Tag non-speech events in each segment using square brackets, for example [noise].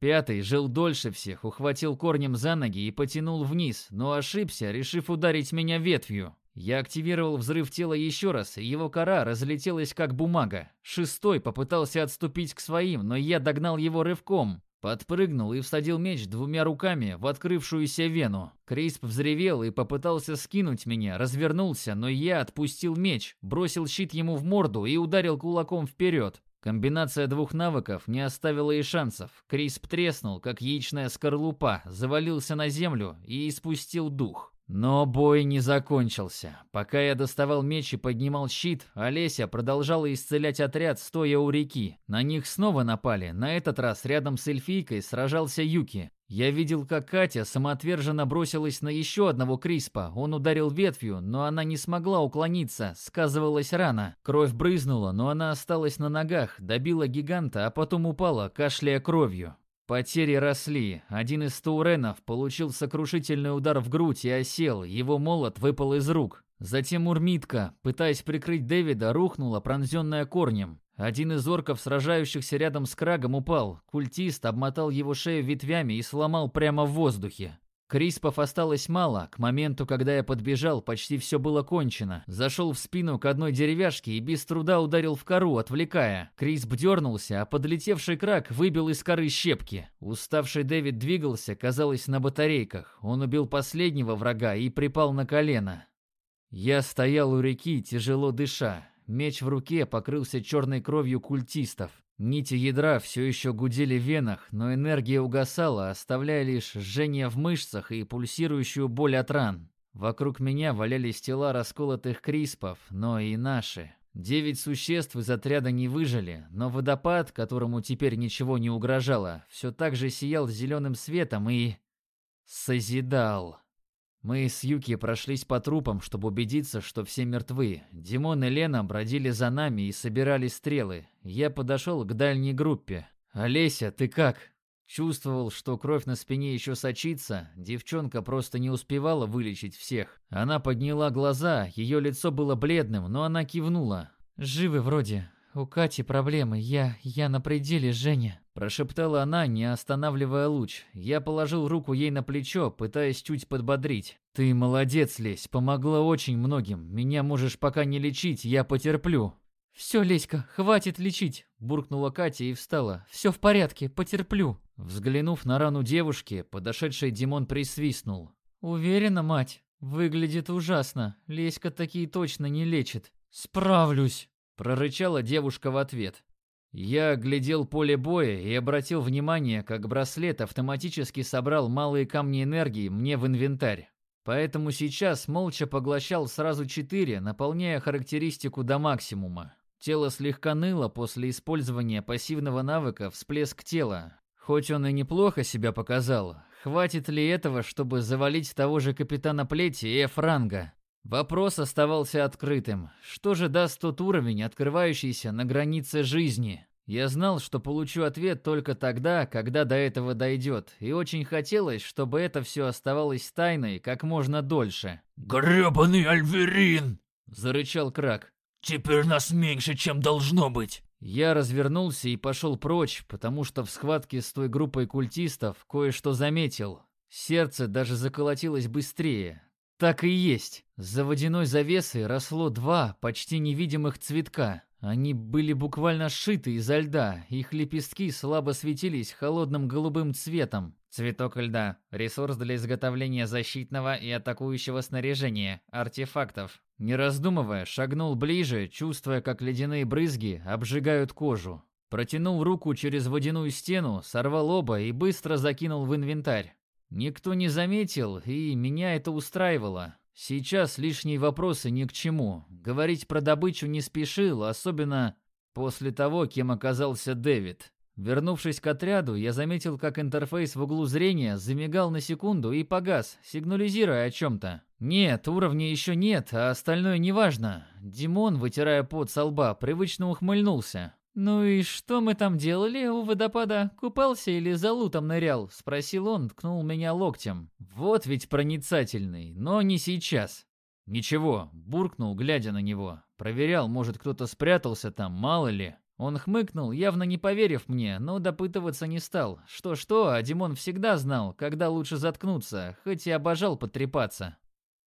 Пятый жил дольше всех, ухватил корнем за ноги и потянул вниз, но ошибся, решив ударить меня ветвью. Я активировал взрыв тела еще раз, и его кора разлетелась как бумага. Шестой попытался отступить к своим, но я догнал его рывком. Подпрыгнул и всадил меч двумя руками в открывшуюся вену. Крисп взревел и попытался скинуть меня, развернулся, но я отпустил меч, бросил щит ему в морду и ударил кулаком вперед. Комбинация двух навыков не оставила и шансов. Крисп треснул, как яичная скорлупа, завалился на землю и испустил дух. Но бой не закончился. Пока я доставал меч и поднимал щит, Олеся продолжала исцелять отряд, стоя у реки. На них снова напали. На этот раз рядом с эльфийкой сражался Юки. Я видел, как Катя самоотверженно бросилась на еще одного Криспа. Он ударил ветвью, но она не смогла уклониться, сказывалась рана. Кровь брызнула, но она осталась на ногах, добила гиганта, а потом упала, кашляя кровью. Потери росли. Один из тауренов получил сокрушительный удар в грудь и осел, его молот выпал из рук. Затем Урмитка, пытаясь прикрыть Дэвида, рухнула, пронзенная корнем. Один из орков, сражающихся рядом с Крагом, упал. Культист обмотал его шею ветвями и сломал прямо в воздухе. Криспов осталось мало. К моменту, когда я подбежал, почти все было кончено. Зашел в спину к одной деревяшке и без труда ударил в кору, отвлекая. Крисп дернулся, а подлетевший крак выбил из коры щепки. Уставший Дэвид двигался, казалось, на батарейках. Он убил последнего врага и припал на колено. Я стоял у реки, тяжело дыша. Меч в руке покрылся черной кровью культистов. Нити ядра все еще гудели в венах, но энергия угасала, оставляя лишь жжение в мышцах и пульсирующую боль от ран. Вокруг меня валялись тела расколотых криспов, но и наши. Девять существ из отряда не выжили, но водопад, которому теперь ничего не угрожало, все так же сиял зеленым светом и... созидал. Мы с Юки прошлись по трупам, чтобы убедиться, что все мертвы. Димон и Лена бродили за нами и собирали стрелы. Я подошел к дальней группе. «Олеся, ты как?» Чувствовал, что кровь на спине еще сочится, девчонка просто не успевала вылечить всех. Она подняла глаза, ее лицо было бледным, но она кивнула. «Живы вроде. У Кати проблемы. Я... я на пределе, Женя». Прошептала она, не останавливая луч. Я положил руку ей на плечо, пытаясь чуть подбодрить. «Ты молодец, Лесь, помогла очень многим. Меня можешь пока не лечить, я потерплю». «Все, Леська, хватит лечить», – буркнула Катя и встала. «Все в порядке, потерплю». Взглянув на рану девушки, подошедший Димон присвистнул. «Уверена, мать? Выглядит ужасно. Леська такие точно не лечит». «Справлюсь», – прорычала девушка в ответ. Я глядел поле боя и обратил внимание, как браслет автоматически собрал малые камни энергии мне в инвентарь. Поэтому сейчас молча поглощал сразу четыре, наполняя характеристику до максимума. Тело слегка ныло после использования пассивного навыка «Всплеск тела». Хоть он и неплохо себя показал, хватит ли этого, чтобы завалить того же капитана Плети и Франга? Вопрос оставался открытым. Что же даст тот уровень, открывающийся на границе жизни? Я знал, что получу ответ только тогда, когда до этого дойдет, и очень хотелось, чтобы это все оставалось тайной как можно дольше. «Гребаный Альверин!» – зарычал Крак. «Теперь нас меньше, чем должно быть!» Я развернулся и пошел прочь, потому что в схватке с той группой культистов кое-что заметил. Сердце даже заколотилось быстрее. Так и есть. За водяной завесой росло два почти невидимых цветка. Они были буквально сшиты изо льда, их лепестки слабо светились холодным голубым цветом. Цветок льда – ресурс для изготовления защитного и атакующего снаряжения, артефактов. Не раздумывая, шагнул ближе, чувствуя, как ледяные брызги обжигают кожу. Протянул руку через водяную стену, сорвал оба и быстро закинул в инвентарь. Никто не заметил, и меня это устраивало. Сейчас лишние вопросы ни к чему. Говорить про добычу не спешил, особенно после того, кем оказался Дэвид. Вернувшись к отряду, я заметил, как интерфейс в углу зрения замигал на секунду и погас, сигнализируя о чем-то. Нет, уровня еще нет, а остальное неважно. Димон, вытирая пот со лба, привычно ухмыльнулся. «Ну и что мы там делали у водопада? Купался или за лутом нырял?» — спросил он, ткнул меня локтем. «Вот ведь проницательный, но не сейчас». «Ничего», — буркнул, глядя на него. Проверял, может, кто-то спрятался там, мало ли. Он хмыкнул, явно не поверив мне, но допытываться не стал. Что-что, а Димон всегда знал, когда лучше заткнуться, хоть и обожал потрепаться.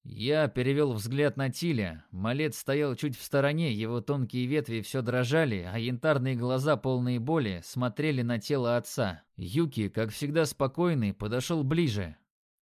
Я перевел взгляд на Тиля. Малец стоял чуть в стороне, его тонкие ветви все дрожали, а янтарные глаза, полные боли, смотрели на тело отца. Юки, как всегда спокойный, подошел ближе.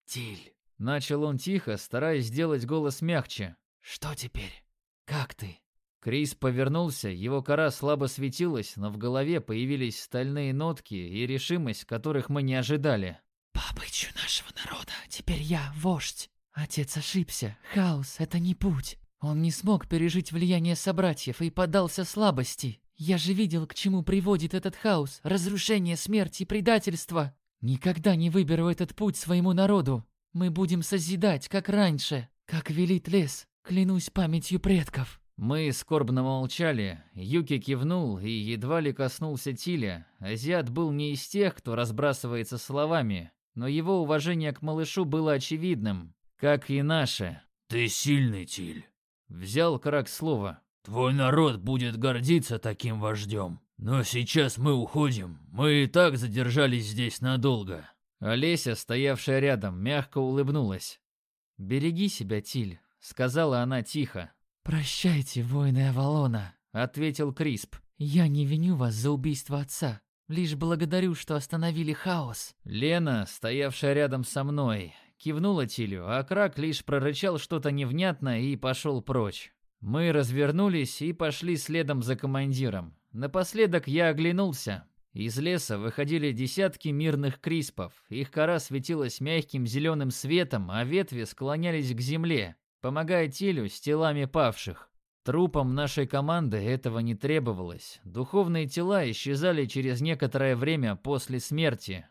«Тиль!» Начал он тихо, стараясь сделать голос мягче. «Что теперь? Как ты?» Крис повернулся, его кора слабо светилась, но в голове появились стальные нотки и решимость, которых мы не ожидали. «По обычаю нашего народа, теперь я вождь. Отец ошибся. Хаос — это не путь. Он не смог пережить влияние собратьев и поддался слабости. Я же видел, к чему приводит этот хаос. Разрушение, смерть и предательство. Никогда не выберу этот путь своему народу. Мы будем созидать, как раньше, как велит лес. Клянусь памятью предков». Мы скорбно молчали. Юки кивнул и едва ли коснулся Тиля. Азиат был не из тех, кто разбрасывается словами, но его уважение к малышу было очевидным, как и наше. Ты сильный, Тиль. Взял Крак слово. Твой народ будет гордиться таким вождем. Но сейчас мы уходим. Мы и так задержались здесь надолго. Олеся, стоявшая рядом, мягко улыбнулась. «Береги себя, Тиль», — сказала она тихо. «Прощайте, воины Авалона», — ответил Крисп. «Я не виню вас за убийство отца. Лишь благодарю, что остановили хаос». Лена, стоявшая рядом со мной, кивнула Тилю, а Крак лишь прорычал что-то невнятное и пошел прочь. Мы развернулись и пошли следом за командиром. Напоследок я оглянулся. Из леса выходили десятки мирных криспов. Их кора светилась мягким зеленым светом, а ветви склонялись к земле помогая Тилю с телами павших. Трупам нашей команды этого не требовалось. Духовные тела исчезали через некоторое время после смерти.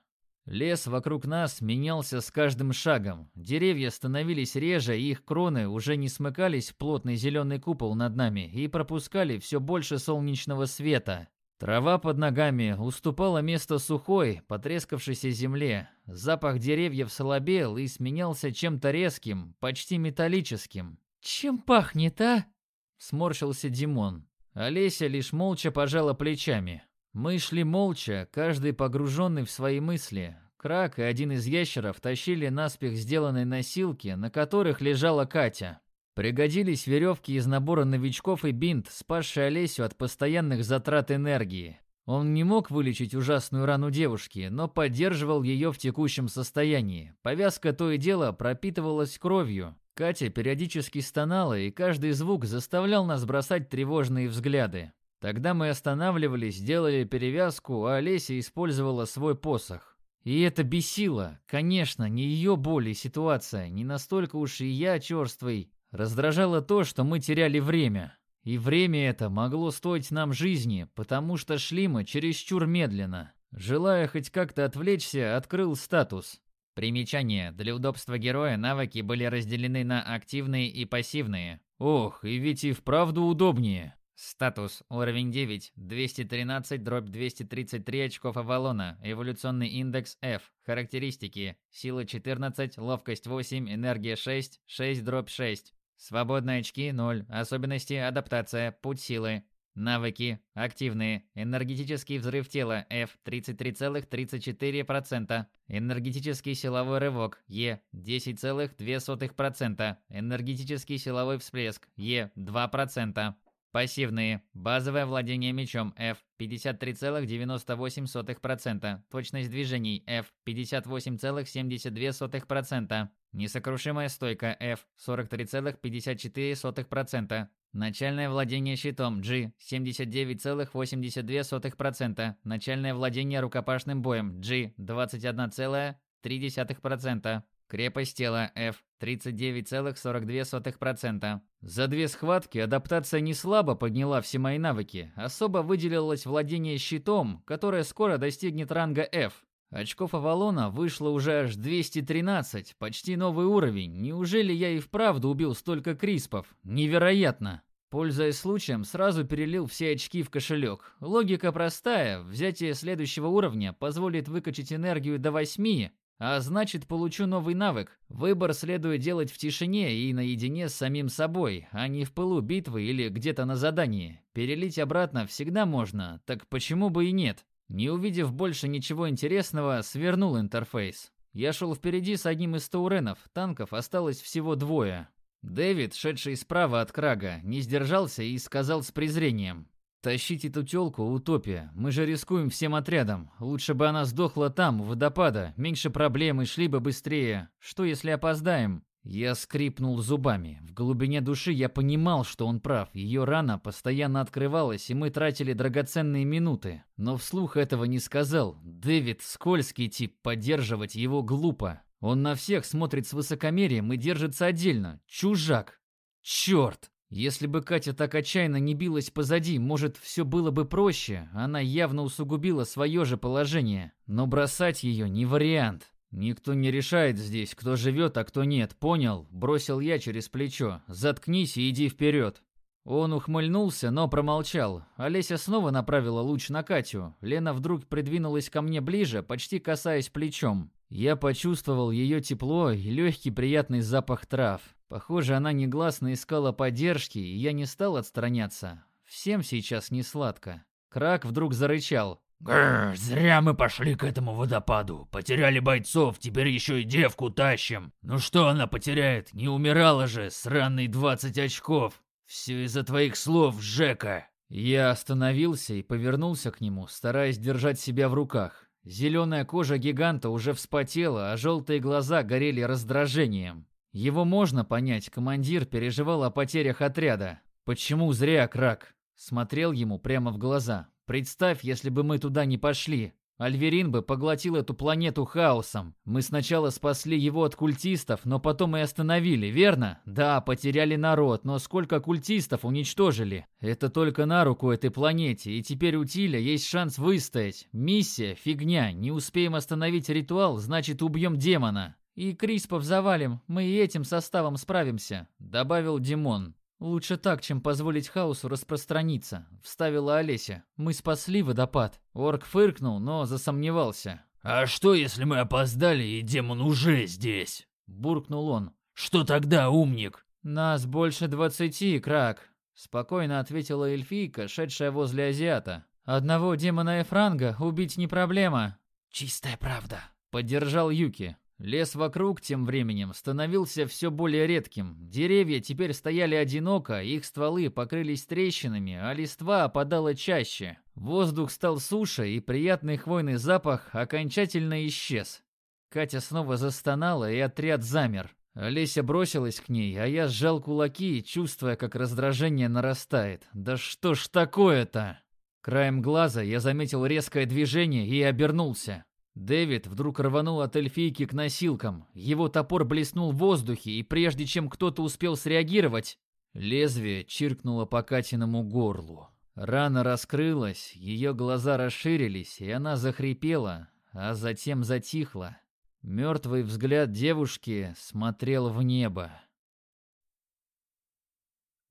Лес вокруг нас менялся с каждым шагом. Деревья становились реже, и их кроны уже не смыкались в плотный зеленый купол над нами и пропускали все больше солнечного света. Трава под ногами уступала место сухой, потрескавшейся земле. Запах деревьев слабел и сменялся чем-то резким, почти металлическим. «Чем пахнет, а?» — сморщился Димон. Олеся лишь молча пожала плечами. Мы шли молча, каждый погруженный в свои мысли. Крак и один из ящеров тащили наспех сделанные носилки, на которых лежала Катя. Пригодились веревки из набора новичков и бинт, спасший Олесю от постоянных затрат энергии. Он не мог вылечить ужасную рану девушки, но поддерживал ее в текущем состоянии. Повязка то и дело пропитывалась кровью. Катя периодически стонала, и каждый звук заставлял нас бросать тревожные взгляды. Тогда мы останавливались, делали перевязку, а Олеся использовала свой посох. И это бесило. Конечно, не ее боль и ситуация, не настолько уж и я черствый, Раздражало то, что мы теряли время. И время это могло стоить нам жизни, потому что шли мы чересчур медленно. Желая хоть как-то отвлечься, открыл статус. Примечание. Для удобства героя навыки были разделены на активные и пассивные. Ох, и ведь и вправду удобнее. Статус. Уровень 9. 213 дробь 233 очков Авалона. Эволюционный индекс F. Характеристики. Сила 14, ловкость 8, энергия 6, 6 дробь 6. Свободные очки 0. Особенности адаптация. Путь силы. Навыки. Активные. Энергетический взрыв тела F 33,34%. Энергетический силовой рывок E 10,2%. Энергетический силовой всплеск E 2%. Пассивные. Базовое владение мечом F 53,98%. Точность движений F 58,72%. Несокрушимая стойка F 43,54%. Начальное владение щитом G 79,82%. Начальное владение рукопашным боем G 21,3%. Крепость тела F 39,42%. За две схватки адаптация не слабо подняла все мои навыки. Особо выделилось владение щитом, которое скоро достигнет ранга F. Очков Авалона вышло уже аж 213, почти новый уровень. Неужели я и вправду убил столько криспов? Невероятно. Пользуясь случаем, сразу перелил все очки в кошелек. Логика простая. Взятие следующего уровня позволит выкачать энергию до 8, А значит, получу новый навык. Выбор следует делать в тишине и наедине с самим собой, а не в пылу битвы или где-то на задании. Перелить обратно всегда можно, так почему бы и нет? Не увидев больше ничего интересного, свернул интерфейс. Я шел впереди с одним из тауренов, танков осталось всего двое. Дэвид, шедший справа от Крага, не сдержался и сказал с презрением. «Тащить эту тёлку – утопия. Мы же рискуем всем отрядом. Лучше бы она сдохла там, у водопада. Меньше проблем и шли бы быстрее. Что, если опоздаем?» Я скрипнул зубами. В глубине души я понимал, что он прав. Ее рана постоянно открывалась, и мы тратили драгоценные минуты. Но вслух этого не сказал. Дэвид – скользкий тип, поддерживать его глупо. Он на всех смотрит с высокомерием и держится отдельно. Чужак. Черт! Если бы Катя так отчаянно не билась позади, может, все было бы проще. Она явно усугубила свое же положение. Но бросать ее не вариант. Никто не решает здесь, кто живет, а кто нет. Понял? Бросил я через плечо. Заткнись и иди вперед. Он ухмыльнулся, но промолчал. Олеся снова направила луч на Катю. Лена вдруг придвинулась ко мне ближе, почти касаясь плечом. Я почувствовал ее тепло и легкий приятный запах трав. Похоже, она негласно искала поддержки, и я не стал отстраняться. Всем сейчас не сладко. Крак вдруг зарычал. Гррр, зря мы пошли к этому водопаду. Потеряли бойцов, теперь еще и девку тащим. Ну что она потеряет? Не умирала же, сраный 20 очков. Все из-за твоих слов, Жека. Я остановился и повернулся к нему, стараясь держать себя в руках. Зеленая кожа гиганта уже вспотела, а желтые глаза горели раздражением. Его можно понять, командир переживал о потерях отряда. Почему зря, Крак? Смотрел ему прямо в глаза. Представь, если бы мы туда не пошли. Альверин бы поглотил эту планету хаосом. Мы сначала спасли его от культистов, но потом и остановили, верно? Да, потеряли народ, но сколько культистов уничтожили? Это только на руку этой планете, и теперь у Тиля есть шанс выстоять. Миссия – фигня, не успеем остановить ритуал, значит убьем демона. И Криспов завалим, мы и этим составом справимся, добавил Димон. «Лучше так, чем позволить хаосу распространиться», — вставила Олеся. «Мы спасли водопад». Орк фыркнул, но засомневался. «А что, если мы опоздали, и демон уже здесь?» — буркнул он. «Что тогда, умник?» «Нас больше двадцати, Крак», — спокойно ответила эльфийка, шедшая возле азиата. «Одного демона Эфранга убить не проблема». «Чистая правда», — поддержал Юки. Лес вокруг тем временем становился все более редким. Деревья теперь стояли одиноко, их стволы покрылись трещинами, а листва опадала чаще. Воздух стал суше, и приятный хвойный запах окончательно исчез. Катя снова застонала, и отряд замер. Олеся бросилась к ней, а я сжал кулаки, чувствуя, как раздражение нарастает. «Да что ж такое-то?» Краем глаза я заметил резкое движение и обернулся. Дэвид вдруг рванул от эльфийки к носилкам. Его топор блеснул в воздухе, и прежде чем кто-то успел среагировать, лезвие чиркнуло по Катиному горлу. Рана раскрылась, ее глаза расширились, и она захрипела, а затем затихла. Мертвый взгляд девушки смотрел в небо.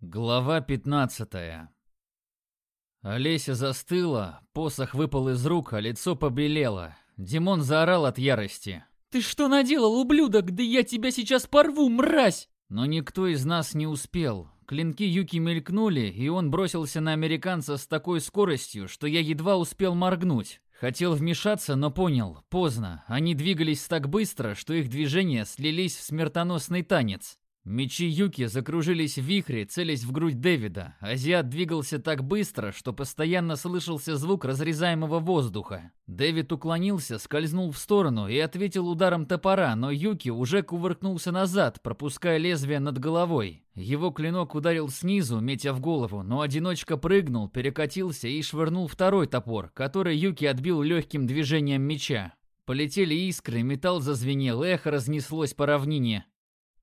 Глава пятнадцатая Олеся застыла, посох выпал из рук, а лицо побелело. Димон заорал от ярости. «Ты что наделал, ублюдок? Да я тебя сейчас порву, мразь!» Но никто из нас не успел. Клинки Юки мелькнули, и он бросился на американца с такой скоростью, что я едва успел моргнуть. Хотел вмешаться, но понял, поздно. Они двигались так быстро, что их движения слились в смертоносный танец. Мечи Юки закружились в вихре, целясь в грудь Дэвида. Азиат двигался так быстро, что постоянно слышался звук разрезаемого воздуха. Дэвид уклонился, скользнул в сторону и ответил ударом топора, но Юки уже кувыркнулся назад, пропуская лезвие над головой. Его клинок ударил снизу, метя в голову, но одиночка прыгнул, перекатился и швырнул второй топор, который Юки отбил легким движением меча. Полетели искры, металл зазвенел, эхо разнеслось по равнине.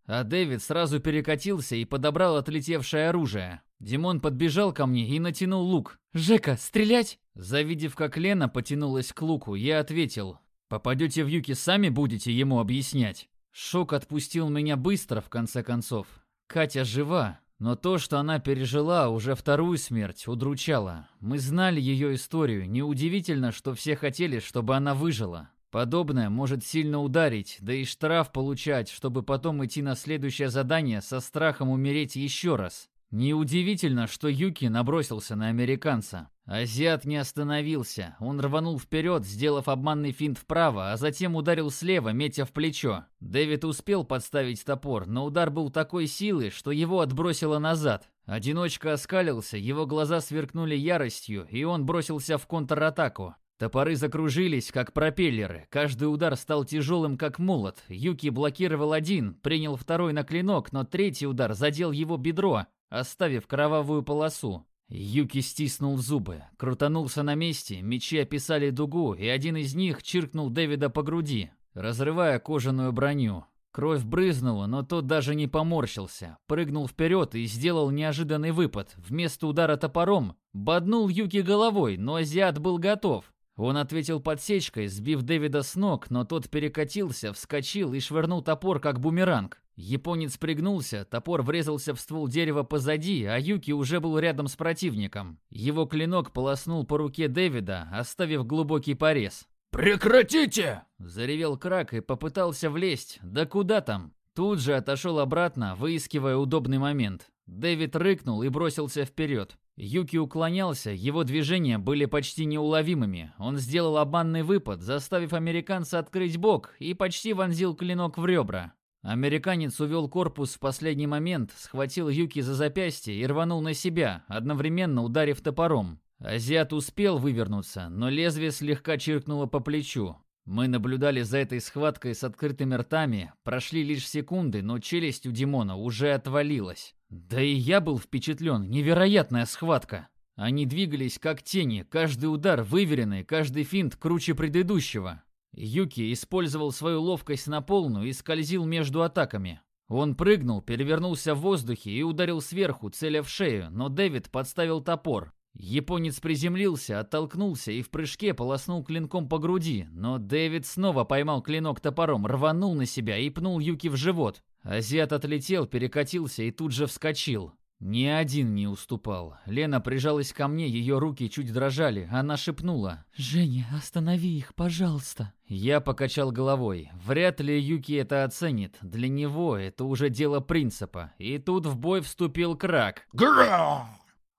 А Дэвид сразу перекатился и подобрал отлетевшее оружие. Димон подбежал ко мне и натянул лук. «Жека, стрелять?» Завидев, как Лена потянулась к луку, я ответил. «Попадете в Юки, сами будете ему объяснять». Шок отпустил меня быстро, в конце концов. Катя жива, но то, что она пережила уже вторую смерть, удручало. Мы знали ее историю. Неудивительно, что все хотели, чтобы она выжила. Подобное может сильно ударить, да и штраф получать, чтобы потом идти на следующее задание со страхом умереть еще раз. Неудивительно, что Юки набросился на американца. Азиат не остановился. Он рванул вперед, сделав обманный финт вправо, а затем ударил слева, метя в плечо. Дэвид успел подставить топор, но удар был такой силы, что его отбросило назад. Одиночка оскалился, его глаза сверкнули яростью, и он бросился в контратаку. Топоры закружились, как пропеллеры. Каждый удар стал тяжелым, как молот. Юки блокировал один, принял второй на клинок, но третий удар задел его бедро, оставив кровавую полосу. Юки стиснул зубы, крутанулся на месте, мечи описали дугу, и один из них чиркнул Дэвида по груди, разрывая кожаную броню. Кровь брызнула, но тот даже не поморщился. Прыгнул вперед и сделал неожиданный выпад. Вместо удара топором боднул Юки головой, но азиат был готов. Он ответил подсечкой, сбив Дэвида с ног, но тот перекатился, вскочил и швырнул топор, как бумеранг. Японец пригнулся, топор врезался в ствол дерева позади, а Юки уже был рядом с противником. Его клинок полоснул по руке Дэвида, оставив глубокий порез. «Прекратите!» – заревел Крак и попытался влезть. Да куда там? Тут же отошел обратно, выискивая удобный момент. Дэвид рыкнул и бросился вперед. Юки уклонялся, его движения были почти неуловимыми. Он сделал обманный выпад, заставив американца открыть бок и почти вонзил клинок в ребра. Американец увел корпус в последний момент, схватил Юки за запястье и рванул на себя, одновременно ударив топором. Азиат успел вывернуться, но лезвие слегка чиркнуло по плечу. Мы наблюдали за этой схваткой с открытыми ртами, прошли лишь секунды, но челюсть у Димона уже отвалилась. Да и я был впечатлен, невероятная схватка. Они двигались как тени, каждый удар выверенный, каждый финт круче предыдущего. Юки использовал свою ловкость на полную и скользил между атаками. Он прыгнул, перевернулся в воздухе и ударил сверху, целя в шею, но Дэвид подставил топор. Японец приземлился, оттолкнулся и в прыжке полоснул клинком по груди, но Дэвид снова поймал клинок топором, рванул на себя и пнул Юки в живот. Азиат отлетел, перекатился и тут же вскочил. Ни один не уступал. Лена прижалась ко мне, ее руки чуть дрожали. Она шепнула. «Женя, останови их, пожалуйста». Я покачал головой. Вряд ли Юки это оценит. Для него это уже дело принципа. И тут в бой вступил Крак. Гра!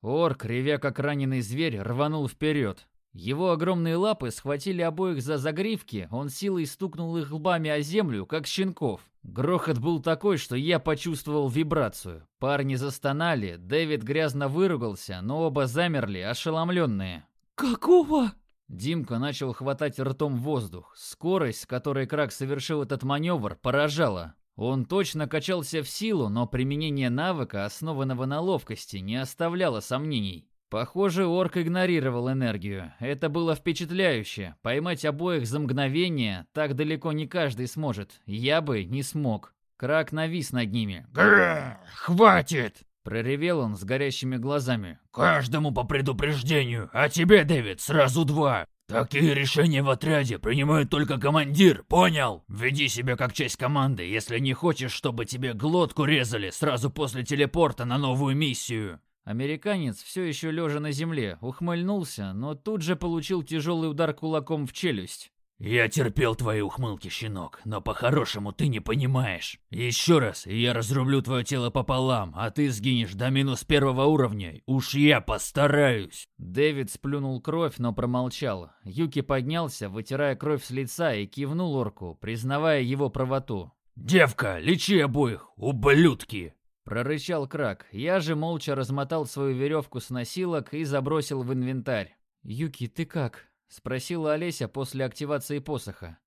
Орк, ревя как раненый зверь, рванул вперед. Его огромные лапы схватили обоих за загривки, он силой стукнул их лбами о землю, как щенков. Грохот был такой, что я почувствовал вибрацию. Парни застонали, Дэвид грязно выругался, но оба замерли, ошеломленные. «Какого?» Димка начал хватать ртом воздух. Скорость, с которой Крак совершил этот маневр, поражала. Он точно качался в силу, но применение навыка, основанного на ловкости, не оставляло сомнений. Похоже, орк игнорировал энергию. Это было впечатляюще. Поймать обоих за мгновение так далеко не каждый сможет. Я бы не смог. Крак навис над ними. Гра! Хватит! Проревел он с горящими глазами. Каждому по предупреждению, а тебе, Дэвид, сразу два. Такие решения в отряде принимает только командир, понял? Веди себя как часть команды, если не хочешь, чтобы тебе глотку резали сразу после телепорта на новую миссию. Американец, все еще лежа на земле, ухмыльнулся, но тут же получил тяжелый удар кулаком в челюсть. «Я терпел твои ухмылки, щенок, но по-хорошему ты не понимаешь. Еще раз, и я разрублю твое тело пополам, а ты сгинешь до минус первого уровня. Уж я постараюсь!» Дэвид сплюнул кровь, но промолчал. Юки поднялся, вытирая кровь с лица и кивнул орку, признавая его правоту. «Девка, лечи обоих, ублюдки!» Прорычал Крак. Я же молча размотал свою веревку с носилок и забросил в инвентарь. «Юки, ты как?» — спросила Олеся после активации посоха.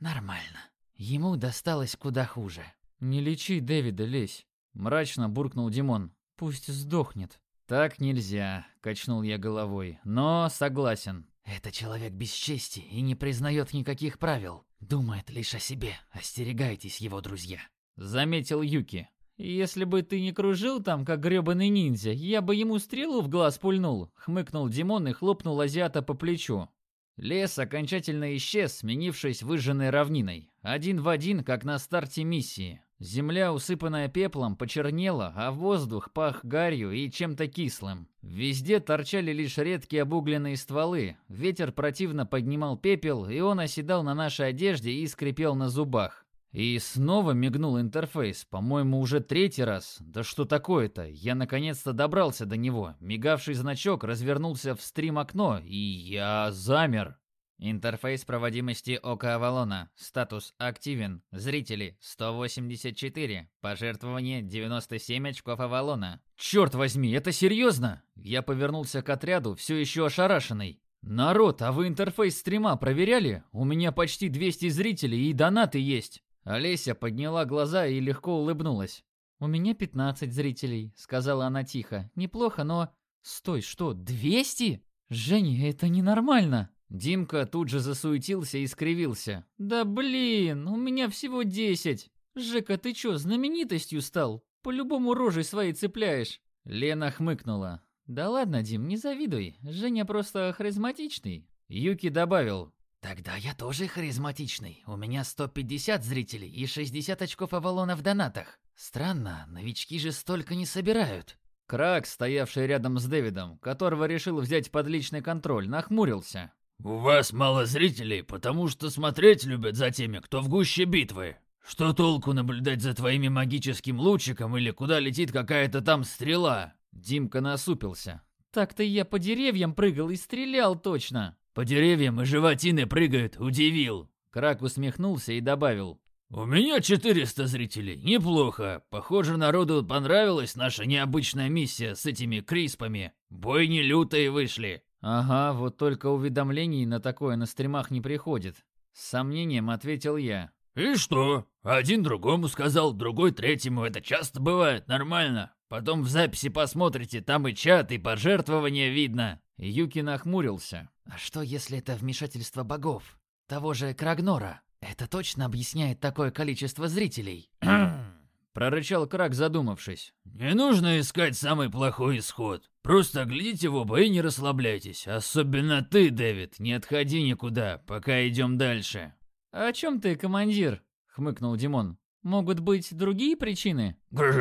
«Нормально. Ему досталось куда хуже». «Не лечи Дэвида, лезь», — мрачно буркнул Димон. «Пусть сдохнет». «Так нельзя», — качнул я головой, — «но согласен». «Это человек без чести и не признает никаких правил. Думает лишь о себе. Остерегайтесь его, друзья», — заметил Юки. «Если бы ты не кружил там, как грёбаный ниндзя, я бы ему стрелу в глаз пульнул», — хмыкнул Димон и хлопнул азиата по плечу. Лес окончательно исчез, сменившись выжженной равниной. Один в один, как на старте миссии. Земля, усыпанная пеплом, почернела, а воздух пах гарью и чем-то кислым. Везде торчали лишь редкие обугленные стволы. Ветер противно поднимал пепел, и он оседал на нашей одежде и скрипел на зубах. И снова мигнул интерфейс, по-моему, уже третий раз. Да что такое-то? Я наконец-то добрался до него. Мигавший значок развернулся в стрим-окно, и я замер. Интерфейс проводимости Ока Авалона. Статус активен. Зрители 184. Пожертвование 97 очков Авалона. Черт возьми, это серьезно? Я повернулся к отряду, все еще ошарашенный. Народ, а вы интерфейс стрима проверяли? У меня почти 200 зрителей и донаты есть. Олеся подняла глаза и легко улыбнулась. «У меня 15 зрителей», — сказала она тихо. «Неплохо, но...» «Стой, что, 200? Женя, это ненормально!» Димка тут же засуетился и скривился. «Да блин, у меня всего десять. Жека, ты чё, знаменитостью стал? По-любому рожей своей цепляешь». Лена хмыкнула. «Да ладно, Дим, не завидуй. Женя просто харизматичный». Юки добавил. «Тогда я тоже харизматичный. У меня 150 зрителей и 60 очков Авалона в донатах. Странно, новички же столько не собирают». Крак, стоявший рядом с Дэвидом, которого решил взять под личный контроль, нахмурился. «У вас мало зрителей, потому что смотреть любят за теми, кто в гуще битвы. Что толку наблюдать за твоими магическим лучиком или куда летит какая-то там стрела?» Димка насупился. «Так-то я по деревьям прыгал и стрелял точно!» «По деревьям и животины прыгают, удивил!» Крак усмехнулся и добавил. «У меня 400 зрителей, неплохо. Похоже, народу понравилась наша необычная миссия с этими криспами. Бойни лютые вышли. «Ага, вот только уведомлений на такое на стримах не приходит». С сомнением ответил я. «И что? Один другому сказал, другой третьему. Это часто бывает, нормально. Потом в записи посмотрите, там и чат, и пожертвования видно». Юки нахмурился. «А что, если это вмешательство богов? Того же Крагнора? Это точно объясняет такое количество зрителей?» [clears throat] Прорычал Крак, задумавшись. «Не нужно искать самый плохой исход. Просто глядите в оба и не расслабляйтесь. Особенно ты, Дэвид. Не отходи никуда, пока идем дальше». «О чем ты, командир?» — хмыкнул Димон. «Могут быть другие причины?»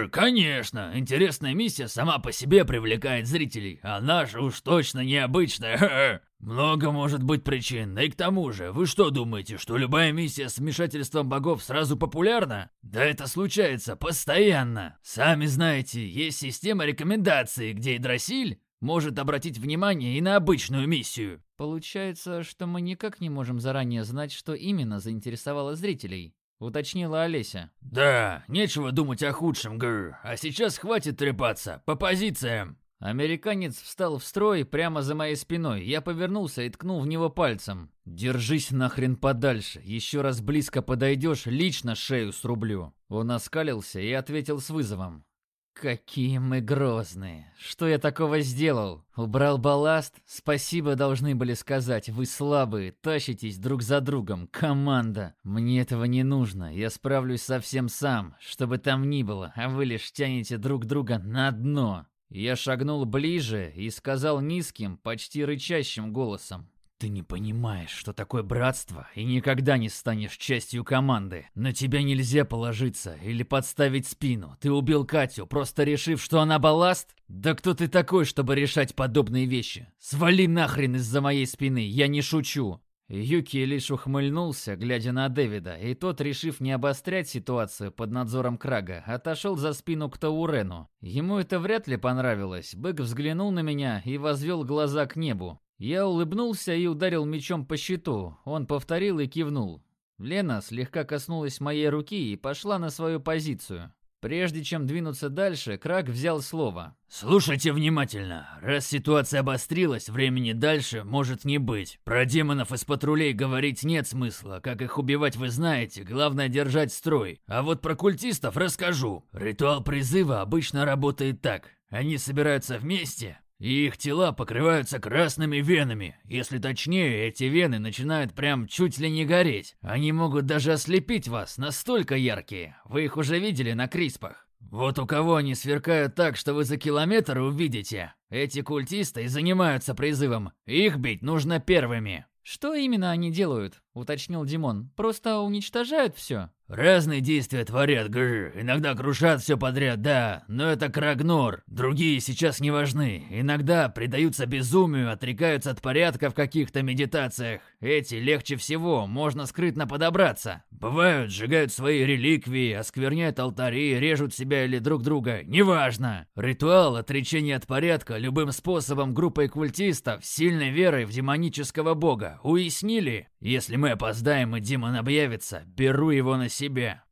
«Конечно. Интересная миссия сама по себе привлекает зрителей, а наша уж точно необычная. [laughs] Много может быть причин, и к тому же, вы что думаете, что любая миссия с вмешательством богов сразу популярна? Да это случается постоянно. Сами знаете, есть система рекомендаций, где Идрасиль может обратить внимание и на обычную миссию. Получается, что мы никак не можем заранее знать, что именно заинтересовало зрителей. Уточнила Олеся. Да, нечего думать о худшем, гр. А сейчас хватит трепаться. По позициям. Американец встал в строй прямо за моей спиной. Я повернулся и ткнул в него пальцем. «Держись нахрен подальше. Еще раз близко подойдешь, лично шею срублю». Он оскалился и ответил с вызовом. «Какие мы грозные! Что я такого сделал? Убрал балласт? Спасибо должны были сказать. Вы слабые, тащитесь друг за другом. Команда! Мне этого не нужно. Я справлюсь совсем сам, чтобы там ни было, а вы лишь тянете друг друга на дно. Я шагнул ближе и сказал низким, почти рычащим голосом. «Ты не понимаешь, что такое братство, и никогда не станешь частью команды. На тебя нельзя положиться или подставить спину. Ты убил Катю, просто решив, что она балласт? Да кто ты такой, чтобы решать подобные вещи? Свали нахрен из-за моей спины, я не шучу. Юки лишь ухмыльнулся, глядя на Дэвида, и тот, решив не обострять ситуацию под надзором Крага, отошел за спину к Таурену. Ему это вряд ли понравилось. Бык взглянул на меня и возвел глаза к небу. Я улыбнулся и ударил мечом по щиту. Он повторил и кивнул. Лена слегка коснулась моей руки и пошла на свою позицию. Прежде чем двинуться дальше, Крак взял слово. «Слушайте внимательно. Раз ситуация обострилась, времени дальше может не быть. Про демонов из патрулей говорить нет смысла. Как их убивать вы знаете, главное держать строй. А вот про культистов расскажу. Ритуал призыва обычно работает так. Они собираются вместе, их тела покрываются красными венами. Если точнее, эти вены начинают прям чуть ли не гореть. Они могут даже ослепить вас, настолько яркие. Вы их уже видели на криспах. Вот у кого они сверкают так, что вы за километр увидите. Эти культисты занимаются призывом. Их бить нужно первыми. «Что именно они делают?» — уточнил Димон. «Просто уничтожают все?» Разные действия творят, гр. Иногда крушат все подряд, да, но это Крагнор. Другие сейчас не важны. Иногда предаются безумию, отрекаются от порядка в каких-то медитациях. Эти легче всего, можно скрытно подобраться. Бывают, сжигают свои реликвии, оскверняют алтари, режут себя или друг друга. Неважно. Ритуал отречения от порядка любым способом группой культистов сильной верой в демонического бога. Уяснили? Если мы опоздаем и демон объявится, беру его на себя.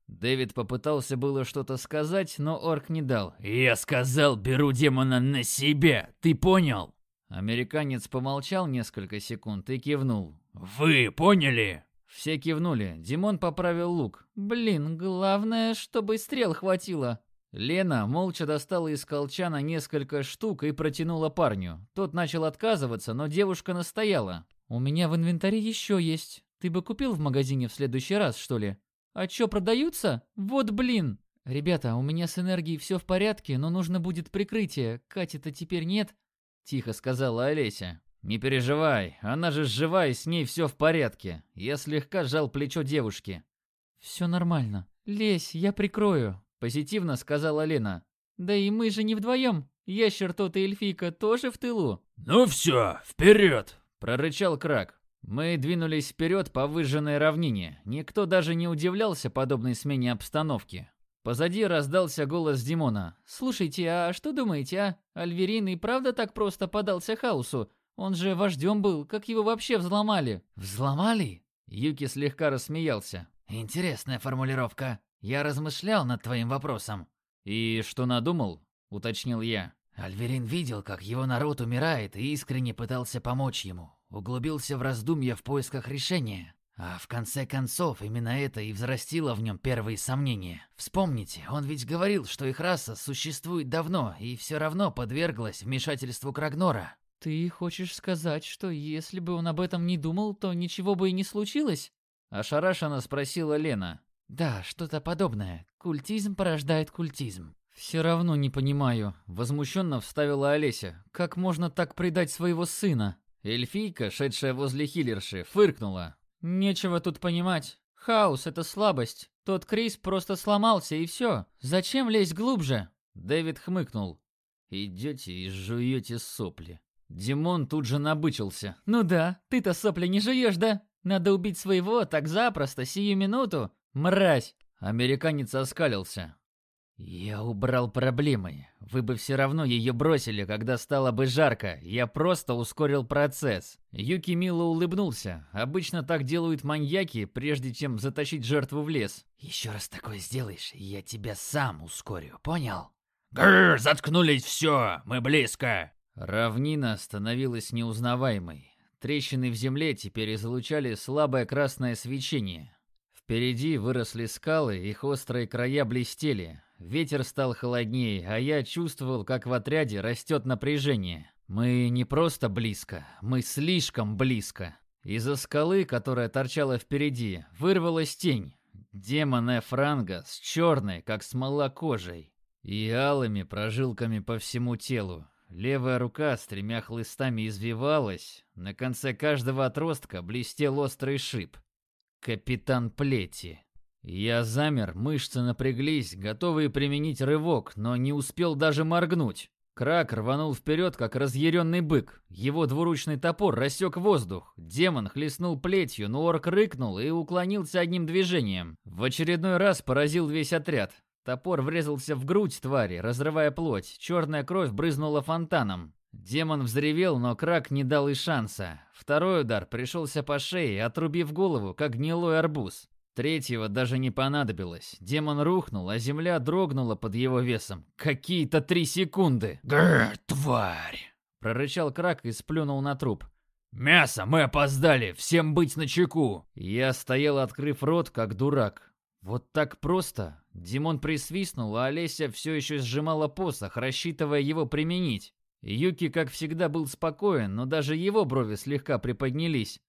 Дэвид попытался было что-то сказать, но орк не дал. «Я сказал, беру демона на себя, ты понял?» Американец помолчал несколько секунд и кивнул. «Вы поняли?» Все кивнули. Димон поправил лук. «Блин, главное, чтобы стрел хватило». Лена молча достала из колчана несколько штук и протянула парню. Тот начал отказываться, но девушка настояла. «У меня в инвентаре еще есть. Ты бы купил в магазине в следующий раз, что ли?» «А чё, продаются? Вот блин!» «Ребята, у меня с энергией все в порядке, но нужно будет прикрытие. Кати-то теперь нет», — тихо сказала Олеся. «Не переживай, она же жива и с ней все в порядке». Я слегка сжал плечо девушки. «Все нормально. Лезь, я прикрою», — позитивно сказала Лена. «Да и мы же не вдвоем. Ящер тот и эльфийка тоже в тылу». «Ну все, вперед!» — прорычал Крак. Мы двинулись вперед по выжженной равнине. Никто даже не удивлялся подобной смене обстановки. Позади раздался голос Димона. «Слушайте, а что думаете, а? Альверин и правда так просто подался хаосу? Он же вождем был, как его вообще взломали?» «Взломали?» Юки слегка рассмеялся. «Интересная формулировка. Я размышлял над твоим вопросом». «И что надумал?» — уточнил я. Альверин видел, как его народ умирает, и искренне пытался помочь ему углубился в раздумья в поисках решения. А в конце концов, именно это и взрастило в нем первые сомнения. Вспомните, он ведь говорил, что их раса существует давно и все равно подверглась вмешательству Крагнора. «Ты хочешь сказать, что если бы он об этом не думал, то ничего бы и не случилось?» Ошарашенно спросила Лена. «Да, что-то подобное. Культизм порождает культизм». «Все равно не понимаю», — возмущенно вставила Олеся. «Как можно так предать своего сына?» Эльфийка, шедшая возле хиллерши, фыркнула. «Нечего тут понимать. Хаос — это слабость. Тот Крис просто сломался, и все. Зачем лезть глубже?» Дэвид хмыкнул. «Идете и жуете сопли». Димон тут же набычился. «Ну да, ты-то сопли не жуешь, да? Надо убить своего так запросто, сию минуту. Мразь!» Американец оскалился. «Я убрал проблемы. Вы бы все равно ее бросили, когда стало бы жарко. Я просто ускорил процесс». Юки мило улыбнулся. Обычно так делают маньяки, прежде чем затащить жертву в лес. «Еще раз такое сделаешь, я тебя сам ускорю, понял?» «Гррр, заткнулись все, мы близко!» Равнина становилась неузнаваемой. Трещины в земле теперь излучали слабое красное свечение. Впереди выросли скалы, их острые края блестели. Ветер стал холоднее, а я чувствовал, как в отряде растет напряжение. Мы не просто близко, мы слишком близко. Из-за скалы, которая торчала впереди, вырвалась тень. Демон Эфранга с черной, как смола кожей, и алыми прожилками по всему телу. Левая рука с тремя хлыстами извивалась, на конце каждого отростка блестел острый шип. Капитан Плети. Я замер, мышцы напряглись, готовые применить рывок, но не успел даже моргнуть. Крак рванул вперед, как разъяренный бык. Его двуручный топор рассек воздух. Демон хлестнул плетью, но орк рыкнул и уклонился одним движением. В очередной раз поразил весь отряд. Топор врезался в грудь твари, разрывая плоть. Черная кровь брызнула фонтаном. Демон взревел, но Крак не дал и шанса. Второй удар пришелся по шее, отрубив голову, как гнилой арбуз. Третьего даже не понадобилось. Демон рухнул, а земля дрогнула под его весом. Какие-то три секунды. «Гррр, тварь!» Прорычал Крак и сплюнул на труп. «Мясо, мы опоздали! Всем быть начеку!» Я стоял, открыв рот, как дурак. Вот так просто. Димон присвистнул, а Олеся все еще сжимала посох, рассчитывая его применить. Юки, как всегда, был спокоен, но даже его брови слегка приподнялись.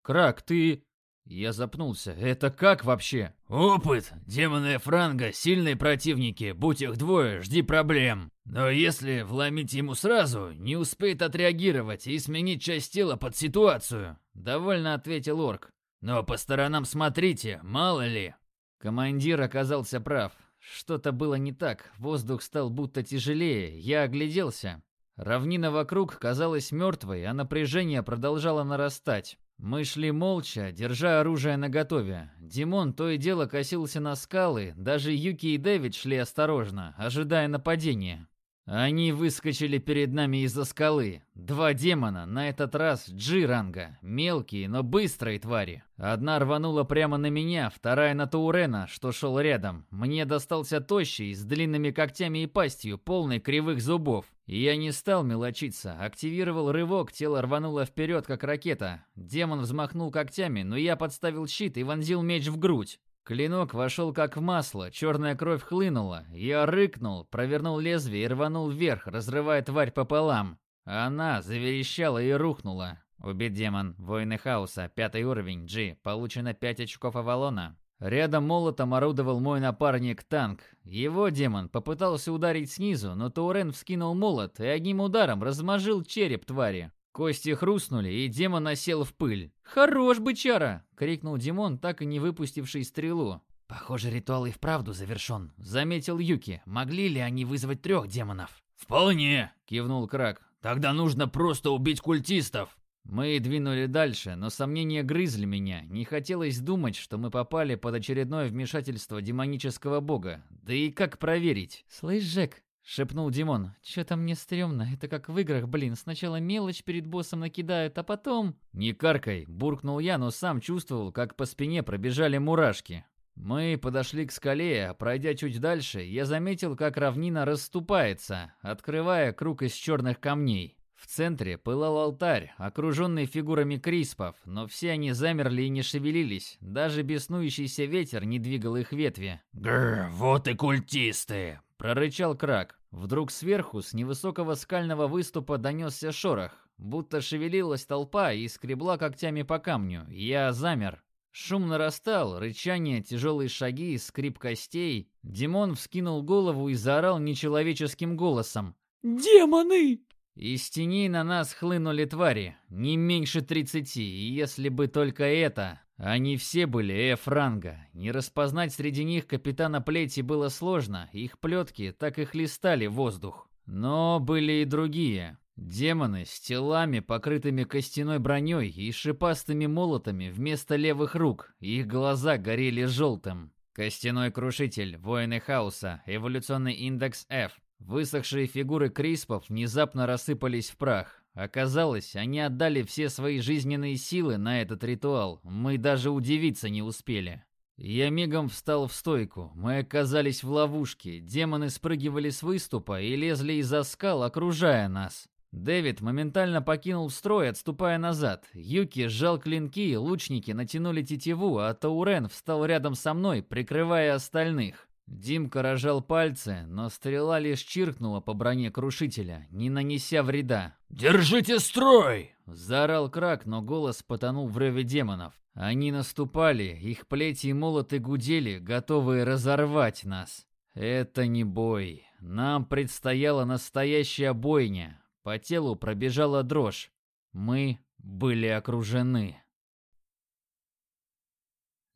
«Крак, ты...» Я запнулся. Это как вообще? Опыт. Демоны Франга сильные противники. Будь их двое, жди проблем. Но если вломить ему сразу, не успеет отреагировать и сменить часть тела под ситуацию. Довольно ответил орк. Но по сторонам смотрите, мало ли. Командир оказался прав. Что-то было не так, воздух стал будто тяжелее, я огляделся. Равнина вокруг казалась мертвой, а напряжение продолжало нарастать. Мы шли молча, держа оружие наготове. Димон то и дело косился на скалы, даже Юки и Дэвид шли осторожно, ожидая нападения. Они выскочили перед нами из-за скалы. Два демона, на этот раз Джи-ранга. Мелкие, но быстрые твари. Одна рванула прямо на меня, вторая на Таурена, что шел рядом. Мне достался тощий, с длинными когтями и пастью, полный кривых зубов. Я не стал мелочиться. Активировал рывок, тело рвануло вперед, как ракета. Демон взмахнул когтями, но я подставил щит и вонзил меч в грудь. Клинок вошел как в масло, черная кровь хлынула. Я рыкнул, провернул лезвие и рванул вверх, разрывая тварь пополам. Она заверещала и рухнула. Убит демон, воины хаоса, пятый уровень, G, получено 5 очков Авалона. Рядом молотом орудовал мой напарник танк. Его демон попытался ударить снизу, но Таурен вскинул молот и одним ударом размажил череп твари. Кости хрустнули, и демон осел в пыль. «Хорош, бычара!» — крикнул Димон, так и не выпустивший стрелу. «Похоже, ритуал и вправду завершен», — заметил Юки. «Могли ли они вызвать трех демонов?» «Вполне!» — кивнул Крак. «Тогда нужно просто убить культистов!» Мы двинули дальше, но сомнения грызли меня. Не хотелось думать, что мы попали под очередное вмешательство демонического бога. Да и как проверить? «Слышь, Жек, Шепнул Димон. «Чё-то мне стрёмно. Это как в играх, блин. Сначала мелочь перед боссом накидают, а потом...» «Не каркай!» – буркнул я, но сам чувствовал, как по спине пробежали мурашки. Мы подошли к скале, а пройдя чуть дальше, я заметил, как равнина расступается, открывая круг из черных камней. В центре пылал алтарь, окруженный фигурами криспов, но все они замерли и не шевелились. Даже беснующийся ветер не двигал их ветви. «Гррр, вот и культисты!» – прорычал Крак. Вдруг сверху с невысокого скального выступа донесся шорох, будто шевелилась толпа и скребла когтями по камню. Я замер. Шум нарастал, рычание, тяжелые шаги, скрип костей. Димон вскинул голову и заорал нечеловеческим голосом. «Демоны!» Из теней на нас хлынули твари, не меньше тридцати, если бы только это, они все были F-ранга. Не распознать среди них капитана Плети было сложно, их плетки так и хлестали воздух. Но были и другие. Демоны с телами, покрытыми костяной броней и шипастыми молотами вместо левых рук, их глаза горели желтым. Костяной крушитель, воины хаоса, эволюционный индекс F. Высохшие фигуры криспов внезапно рассыпались в прах. Оказалось, они отдали все свои жизненные силы на этот ритуал. Мы даже удивиться не успели. Я мигом встал в стойку. Мы оказались в ловушке. Демоны спрыгивали с выступа и лезли из-за скал, окружая нас. Дэвид моментально покинул строй, отступая назад. Юки сжал клинки, лучники натянули тетиву, а Таурен встал рядом со мной, прикрывая остальных. Димка рожал пальцы, но стрела лишь чиркнула по броне крушителя, не нанеся вреда. «Держите строй!» — заорал Крак, но голос потонул в реве демонов. Они наступали, их плети и молоты гудели, готовые разорвать нас. Это не бой. Нам предстояла настоящая бойня. По телу пробежала дрожь. Мы были окружены.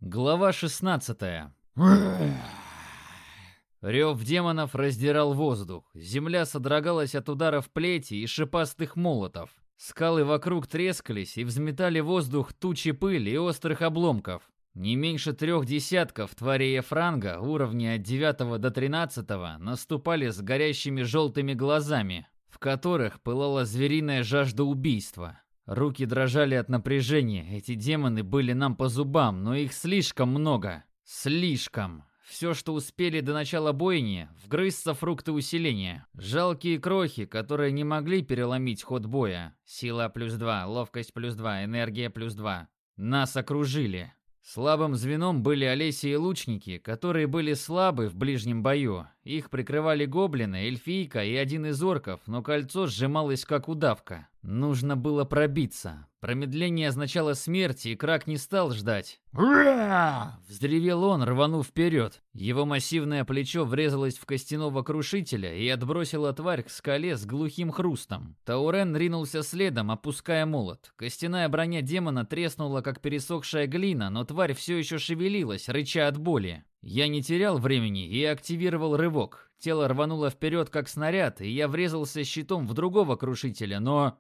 Глава шестнадцатая. [sniffs] Рев демонов раздирал воздух. Земля содрогалась от ударов плети и шипастых молотов. Скалы вокруг трескались и взметали воздух тучи пыли и острых обломков. Не меньше трех десятков тварей франга уровня от 9 до 13 наступали с горящими желтыми глазами, в которых пылала звериная жажда убийства. Руки дрожали от напряжения, эти демоны были нам по зубам, но их слишком много. Слишком. Все, что успели до начала бойни, вгрызться фрукты усиления. Жалкие крохи, которые не могли переломить ход боя. Сила плюс два, ловкость плюс два, энергия плюс два. Нас окружили. Слабым звеном были Олеси и лучники, которые были слабы в ближнем бою. Их прикрывали гоблины, эльфийка и один из орков, но кольцо сжималось как удавка. Нужно было пробиться. Промедление означало смерть, и Крак не стал ждать. «Ура!» — взревел он, рванув вперед. Его массивное плечо врезалось в костяного крушителя и отбросило тварь к скале с глухим хрустом. Таурен ринулся следом, опуская молот. Костяная броня демона треснула, как пересохшая глина, но тварь все еще шевелилась, рыча от боли. Я не терял времени и активировал рывок. Тело рвануло вперед, как снаряд, и я врезался щитом в другого крушителя, но...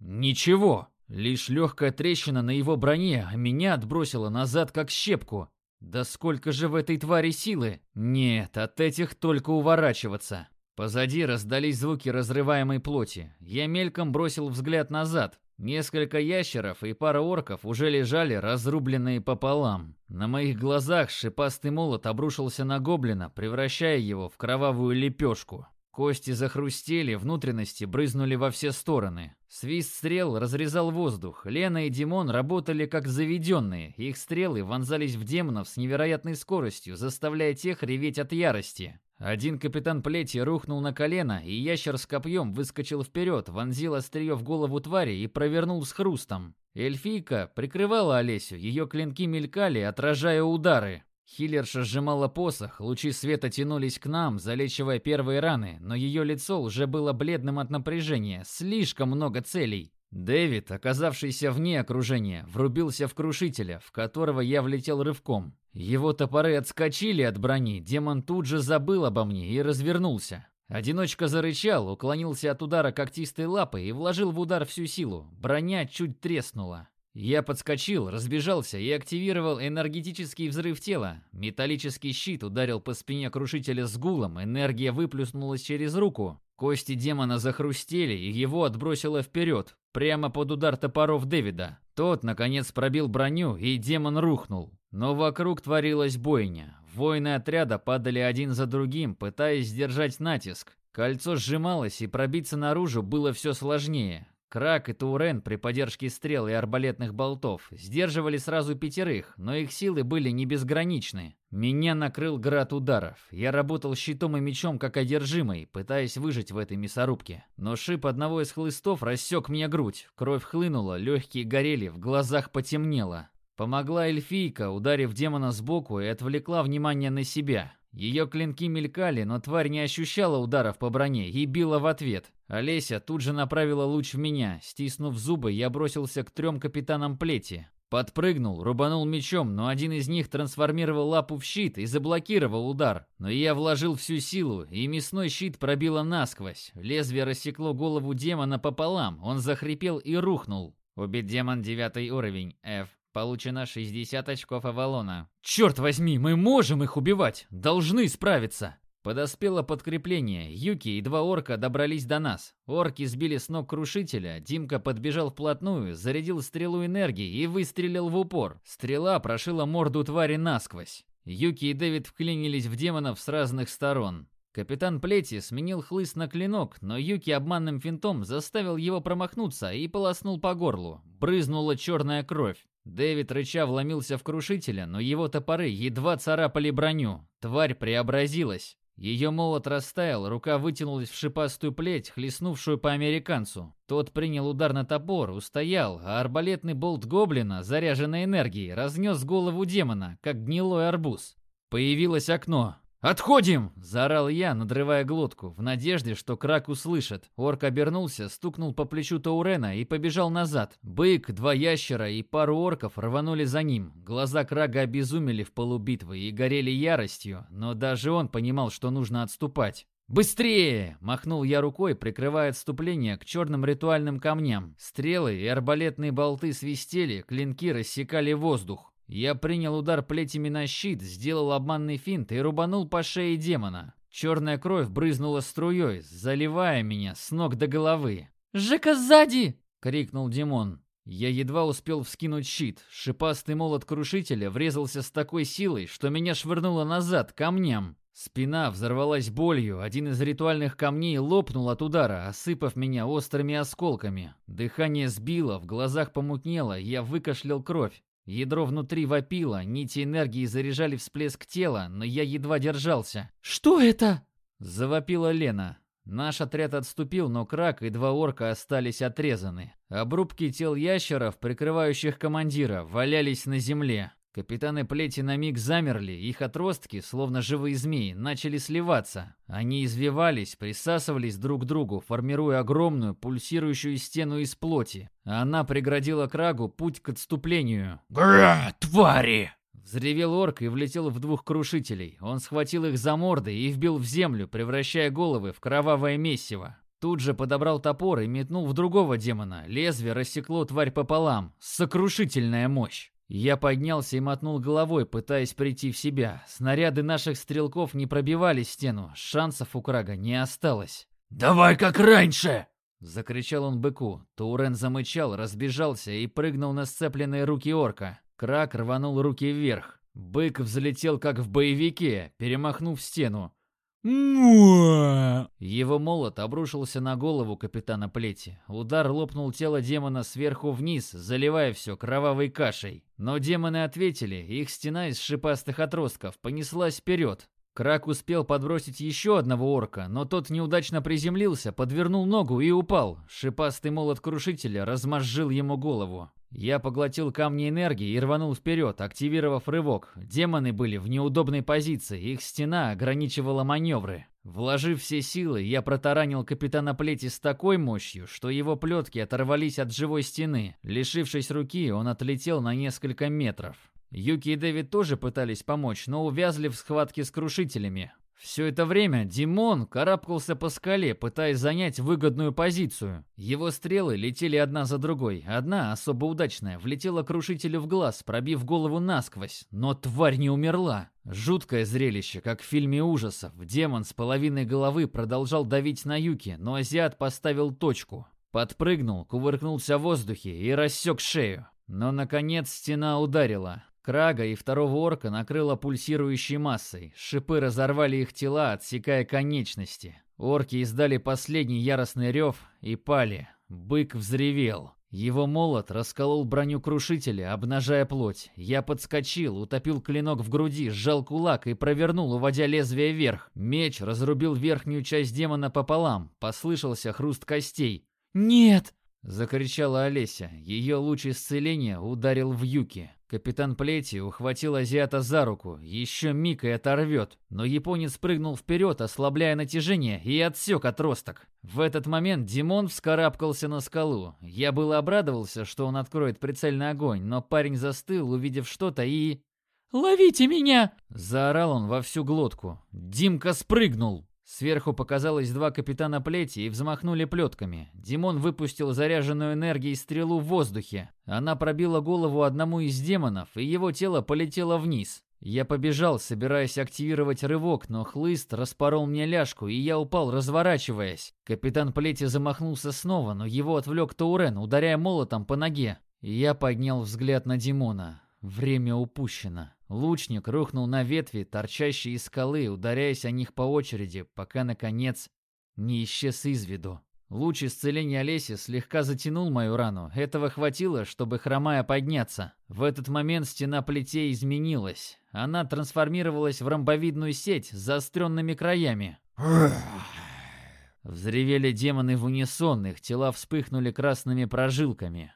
Ничего. Лишь легкая трещина на его броне, меня отбросило назад, как щепку. Да сколько же в этой твари силы? Нет, от этих только уворачиваться. Позади раздались звуки разрываемой плоти. Я мельком бросил взгляд назад. Несколько ящеров и пара орков уже лежали разрубленные пополам. На моих глазах шипастый молот обрушился на гоблина, превращая его в кровавую лепешку. Кости захрустели, внутренности брызнули во все стороны. Свист стрел разрезал воздух. Лена и Димон работали как заведенные. Их стрелы вонзались в демонов с невероятной скоростью, заставляя тех реветь от ярости. Один капитан плети рухнул на колено, и ящер с копьем выскочил вперед, вонзил острие в голову твари и провернул с хрустом. Эльфийка прикрывала Олесю, ее клинки мелькали, отражая удары. Хиллерша сжимала посох, лучи света тянулись к нам, залечивая первые раны, но ее лицо уже было бледным от напряжения, слишком много целей. Дэвид, оказавшийся вне окружения, врубился в крушителя, в которого я влетел рывком. Его топоры отскочили от брони, демон тут же забыл обо мне и развернулся. Одиночка зарычал, уклонился от удара когтистой лапы и вложил в удар всю силу. Броня чуть треснула. Я подскочил, разбежался и активировал энергетический взрыв тела. Металлический щит ударил по спине крушителя с гулом, энергия выплюснулась через руку. Кости демона захрустели, и его отбросило вперед, прямо под удар топоров Дэвида. Тот, наконец, пробил броню, и демон рухнул. Но вокруг творилась бойня. Воины отряда падали один за другим, пытаясь сдержать натиск. Кольцо сжималось, и пробиться наружу было все сложнее. Крак и Таурен при поддержке стрел и арбалетных болтов сдерживали сразу пятерых, но их силы были не безграничны. Меня накрыл град ударов. Я работал щитом и мечом как одержимый, пытаясь выжить в этой мясорубке. Но шип одного из хлыстов рассек мне грудь. Кровь хлынула, легкие горели, в глазах потемнело. Помогла эльфийка, ударив демона сбоку и отвлекла внимание на себя. Ее клинки мелькали, но тварь не ощущала ударов по броне и била в ответ. Олеся тут же направила луч в меня. Стиснув зубы, я бросился к трем капитанам плети. Подпрыгнул, рубанул мечом, но один из них трансформировал лапу в щит и заблокировал удар. Но я вложил всю силу, и мясной щит пробило насквозь. Лезвие рассекло голову демона пополам, он захрипел и рухнул. Убит демон девятый уровень, F. Получено 60 очков Авалона. Черт возьми, мы можем их убивать! Должны справиться! Подоспело подкрепление. Юки и два орка добрались до нас. Орки сбили с ног крушителя. Димка подбежал вплотную, зарядил стрелу энергии и выстрелил в упор. Стрела прошила морду твари насквозь. Юки и Дэвид вклинились в демонов с разных сторон. Капитан Плети сменил хлыст на клинок, но Юки обманным финтом заставил его промахнуться и полоснул по горлу. Брызнула черная кровь. Дэвид рыча вломился в крушителя, но его топоры едва царапали броню. Тварь преобразилась. Ее молот растаял, рука вытянулась в шипастую плеть, хлестнувшую по американцу. Тот принял удар на топор, устоял, а арбалетный болт гоблина, заряженный энергией, разнес голову демона, как гнилой арбуз. Появилось окно. «Отходим!» – заорал я, надрывая глотку, в надежде, что Крак услышит. Орк обернулся, стукнул по плечу Таурена и побежал назад. Бык, два ящера и пару орков рванули за ним. Глаза Крага обезумели в полубитвы и горели яростью, но даже он понимал, что нужно отступать. «Быстрее!» – махнул я рукой, прикрывая отступление к черным ритуальным камням. Стрелы и арбалетные болты свистели, клинки рассекали воздух. Я принял удар плетями на щит, сделал обманный финт и рубанул по шее демона. Черная кровь брызнула струей, заливая меня с ног до головы. «Жека сзади!» — крикнул Димон. Я едва успел вскинуть щит. Шипастый молот крушителя врезался с такой силой, что меня швырнуло назад, камням. Спина взорвалась болью, один из ритуальных камней лопнул от удара, осыпав меня острыми осколками. Дыхание сбило, в глазах помутнело, я выкашлял кровь. Ядро внутри вопило, нити энергии заряжали всплеск тела, но я едва держался. «Что это?» – завопила Лена. Наш отряд отступил, но Крак и два орка остались отрезаны. Обрубки тел ящеров, прикрывающих командира, валялись на земле. Капитаны плети на миг замерли, их отростки, словно живые змеи, начали сливаться. Они извивались, присасывались друг к другу, формируя огромную пульсирующую стену из плоти. Она преградила Крагу путь к отступлению. «Гра, твари!» Взревел орк и влетел в двух крушителей. Он схватил их за морды и вбил в землю, превращая головы в кровавое месиво. Тут же подобрал топор и метнул в другого демона. Лезвие рассекло тварь пополам. Сокрушительная мощь. Я поднялся и мотнул головой, пытаясь прийти в себя. Снаряды наших стрелков не пробивали стену. Шансов у Крага не осталось. «Давай как раньше!» Закричал он быку. Таурен замычал, разбежался и прыгнул на сцепленные руки орка. Крак рванул руки вверх. Бык взлетел как в боевике, перемахнув стену. Его молот обрушился на голову капитана Плети. Удар лопнул тело демона сверху вниз, заливая все кровавой кашей. Но демоны ответили, их стена из шипастых отростков понеслась вперед. Крак успел подбросить еще одного орка, но тот неудачно приземлился, подвернул ногу и упал. Шипастый молот крушителя размозжил ему голову. Я поглотил камни энергии и рванул вперед, активировав рывок. Демоны были в неудобной позиции, их стена ограничивала маневры. Вложив все силы, я протаранил капитана Плети с такой мощью, что его плетки оторвались от живой стены. Лишившись руки, он отлетел на несколько метров. Юки и Дэвид тоже пытались помочь, но увязли в схватке с крушителями. Все это время Димон карабкался по скале, пытаясь занять выгодную позицию. Его стрелы летели одна за другой. Одна, особо удачная, влетела крушителю в глаз, пробив голову насквозь. Но тварь не умерла. Жуткое зрелище, как в фильме ужасов. Демон с половиной головы продолжал давить на Юки, но азиат поставил точку. Подпрыгнул, кувыркнулся в воздухе и рассек шею. Но, наконец, стена ударила. Крага и второго орка накрыло пульсирующей массой. Шипы разорвали их тела, отсекая конечности. Орки издали последний яростный рев и пали. Бык взревел. Его молот расколол броню крушителя, обнажая плоть. Я подскочил, утопил клинок в груди, сжал кулак и провернул, уводя лезвие вверх. Меч разрубил верхнюю часть демона пополам. Послышался хруст костей. «Нет!» — закричала Олеся. Ее луч исцеления ударил в Юки. Капитан Плети ухватил азиата за руку. Еще миг и оторвет. Но японец прыгнул вперед, ослабляя натяжение, и отсек отросток. В этот момент Димон вскарабкался на скалу. Я было обрадовался, что он откроет прицельный огонь, но парень застыл, увидев что-то, и... «Ловите меня!» — заорал он во всю глотку. Димка спрыгнул. Сверху показалось два капитана плети и взмахнули плетками. Димон выпустил заряженную энергией стрелу в воздухе. Она пробила голову одному из демонов, и его тело полетело вниз. Я побежал, собираясь активировать рывок, но хлыст распорол мне ляжку, и я упал, разворачиваясь. Капитан плети замахнулся снова, но его отвлек Таурен, ударяя молотом по ноге. Я поднял взгляд на Димона. Время упущено. Лучник рухнул на ветви, торчащие из скалы, ударяясь о них по очереди, пока, наконец, не исчез из виду. Луч исцеления Олеси слегка затянул мою рану. Этого хватило, чтобы хромая подняться. В этот момент стена плетей изменилась. Она трансформировалась в ромбовидную сеть с заостренными краями. Взревели демоны в унисон, их тела вспыхнули красными прожилками.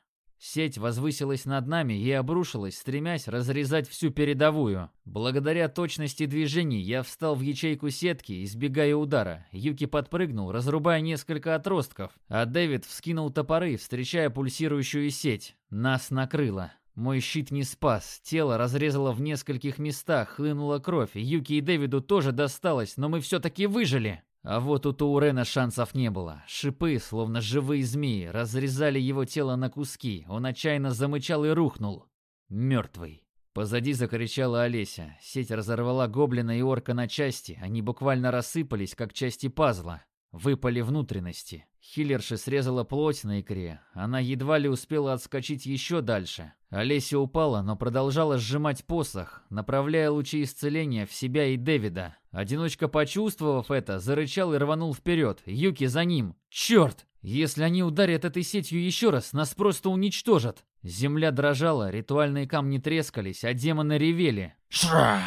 Сеть возвысилась над нами и обрушилась, стремясь разрезать всю передовую. Благодаря точности движений я встал в ячейку сетки, избегая удара. Юки подпрыгнул, разрубая несколько отростков, а Дэвид вскинул топоры, встречая пульсирующую сеть. Нас накрыло. Мой щит не спас, тело разрезало в нескольких местах, хлынула кровь, Юки и Дэвиду тоже досталось, но мы все-таки выжили. А вот у Таурена шансов не было. Шипы, словно живые змеи, разрезали его тело на куски. Он отчаянно замычал и рухнул. Мертвый. Позади закричала Олеся. Сеть разорвала гоблина и орка на части. Они буквально рассыпались, как части пазла. Выпали внутренности. Хиллерша срезала плоть на икре. Она едва ли успела отскочить еще дальше. Олеся упала, но продолжала сжимать посох, направляя лучи исцеления в себя и Дэвида. Одиночка, почувствовав это, зарычал и рванул вперед. Юки за ним. Черт! Если они ударят этой сетью еще раз, нас просто уничтожат. Земля дрожала, ритуальные камни трескались, а демоны ревели. Шра!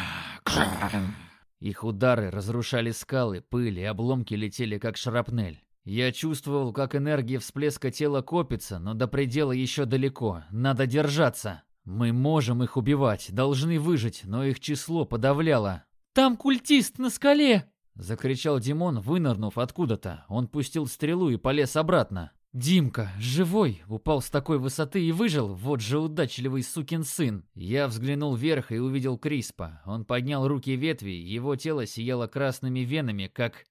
Их удары разрушали скалы, пыль и обломки летели как шрапнель. Я чувствовал, как энергия всплеска тела копится, но до предела еще далеко. Надо держаться. Мы можем их убивать, должны выжить, но их число подавляло. «Там культист на скале!» Закричал Димон, вынырнув откуда-то. Он пустил стрелу и полез обратно. Димка, живой, упал с такой высоты и выжил, вот же удачливый сукин сын. Я взглянул вверх и увидел Криспа. Он поднял руки ветви, его тело сияло красными венами, как...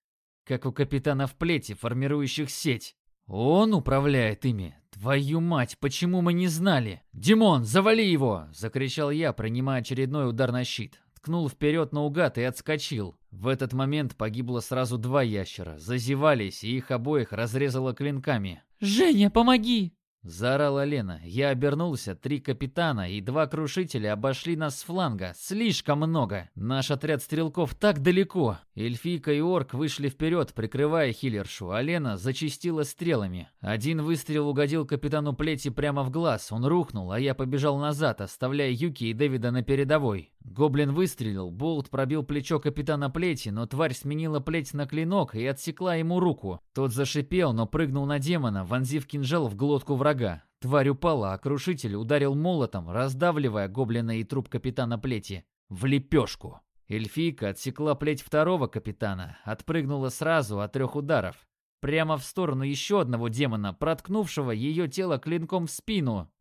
как у капитана в плете, формирующих сеть. Он управляет ими. Твою мать, почему мы не знали? Димон, завали его! Закричал я, принимая очередной удар на щит. Ткнул вперед наугад и отскочил. В этот момент погибло сразу два ящера. Зазевались, и их обоих разрезало клинками. «Женя, помоги!» Заорала Лена. Я обернулся. Три капитана и два крушителя обошли нас с фланга. Слишком много. Наш отряд стрелков так далеко. Эльфийка и орк вышли вперед, прикрывая хиллершу, а Лена зачистила стрелами. Один выстрел угодил капитану Плети прямо в глаз. Он рухнул, а я побежал назад, оставляя Юки и Дэвида на передовой. Гоблин выстрелил, болт пробил плечо капитана Плети, но тварь сменила плеть на клинок и отсекла ему руку. Тот зашипел, но прыгнул на демона, вонзив кинжал в глотку врага. Тварь упала, а крушитель ударил молотом, раздавливая гоблина и труп капитана Плети. В лепешку. Эльфийка отсекла плеть второго капитана, отпрыгнула сразу от трех ударов. Прямо в сторону еще одного демона, проткнувшего ее тело клинком в спину.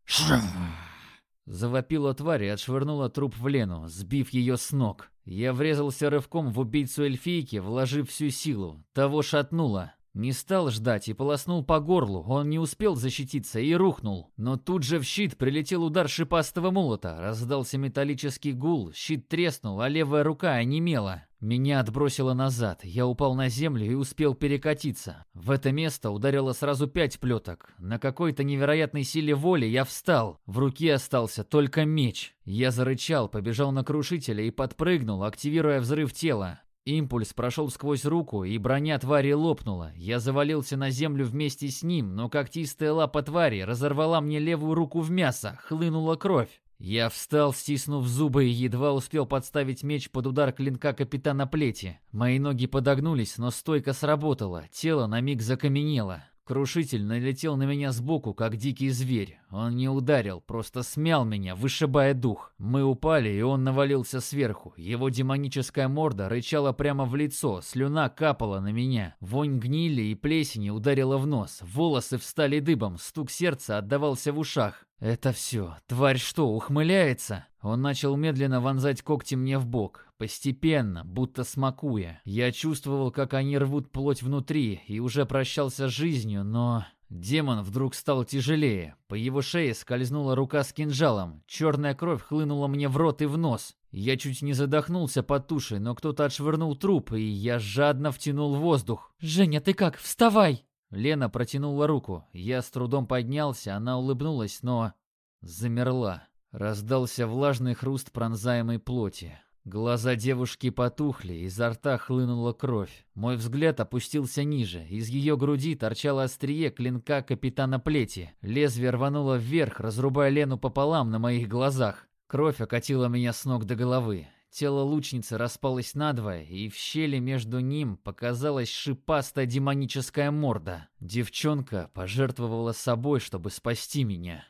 Завопила тварь и отшвырнула труп в Лену, сбив ее с ног. Я врезался рывком в убийцу эльфийки, вложив всю силу. Того шатнуло. Не стал ждать и полоснул по горлу, он не успел защититься и рухнул. Но тут же в щит прилетел удар шипастого молота, раздался металлический гул, щит треснул, а левая рука онемела. Меня отбросило назад, я упал на землю и успел перекатиться. В это место ударило сразу пять плеток. На какой-то невероятной силе воли я встал, в руке остался только меч. Я зарычал, побежал на крушителя и подпрыгнул, активируя взрыв тела. Импульс прошел сквозь руку, и броня твари лопнула. Я завалился на землю вместе с ним, но когтистая лапа твари разорвала мне левую руку в мясо, хлынула кровь. Я встал, стиснув зубы, и едва успел подставить меч под удар клинка капитана Плети. Мои ноги подогнулись, но стойка сработала, тело на миг закаменело. Крушитель налетел на меня сбоку, как дикий зверь. Он не ударил, просто смял меня, вышибая дух. Мы упали, и он навалился сверху. Его демоническая морда рычала прямо в лицо, слюна капала на меня. Вонь гнили и плесени ударила в нос. Волосы встали дыбом, стук сердца отдавался в ушах. Это все. Тварь что, ухмыляется? Он начал медленно вонзать когти мне в бок, постепенно, будто смакуя. Я чувствовал, как они рвут плоть внутри, и уже прощался с жизнью, но... Демон вдруг стал тяжелее. По его шее скользнула рука с кинжалом. Черная кровь хлынула мне в рот и в нос. Я чуть не задохнулся под тушей, но кто-то отшвырнул труп, и я жадно втянул воздух. «Женя, ты как? Вставай!» Лена протянула руку. Я с трудом поднялся, она улыбнулась, но... Замерла. Раздался влажный хруст пронзаемой плоти. Глаза девушки потухли, изо рта хлынула кровь. Мой взгляд опустился ниже. Из ее груди торчало острие клинка капитана Плети. Лезвие рвануло вверх, разрубая Лену пополам на моих глазах. Кровь окатила меня с ног до головы. Тело лучницы распалось надвое, и в щели между ним показалась шипастая демоническая морда. Девчонка пожертвовала собой, чтобы спасти меня.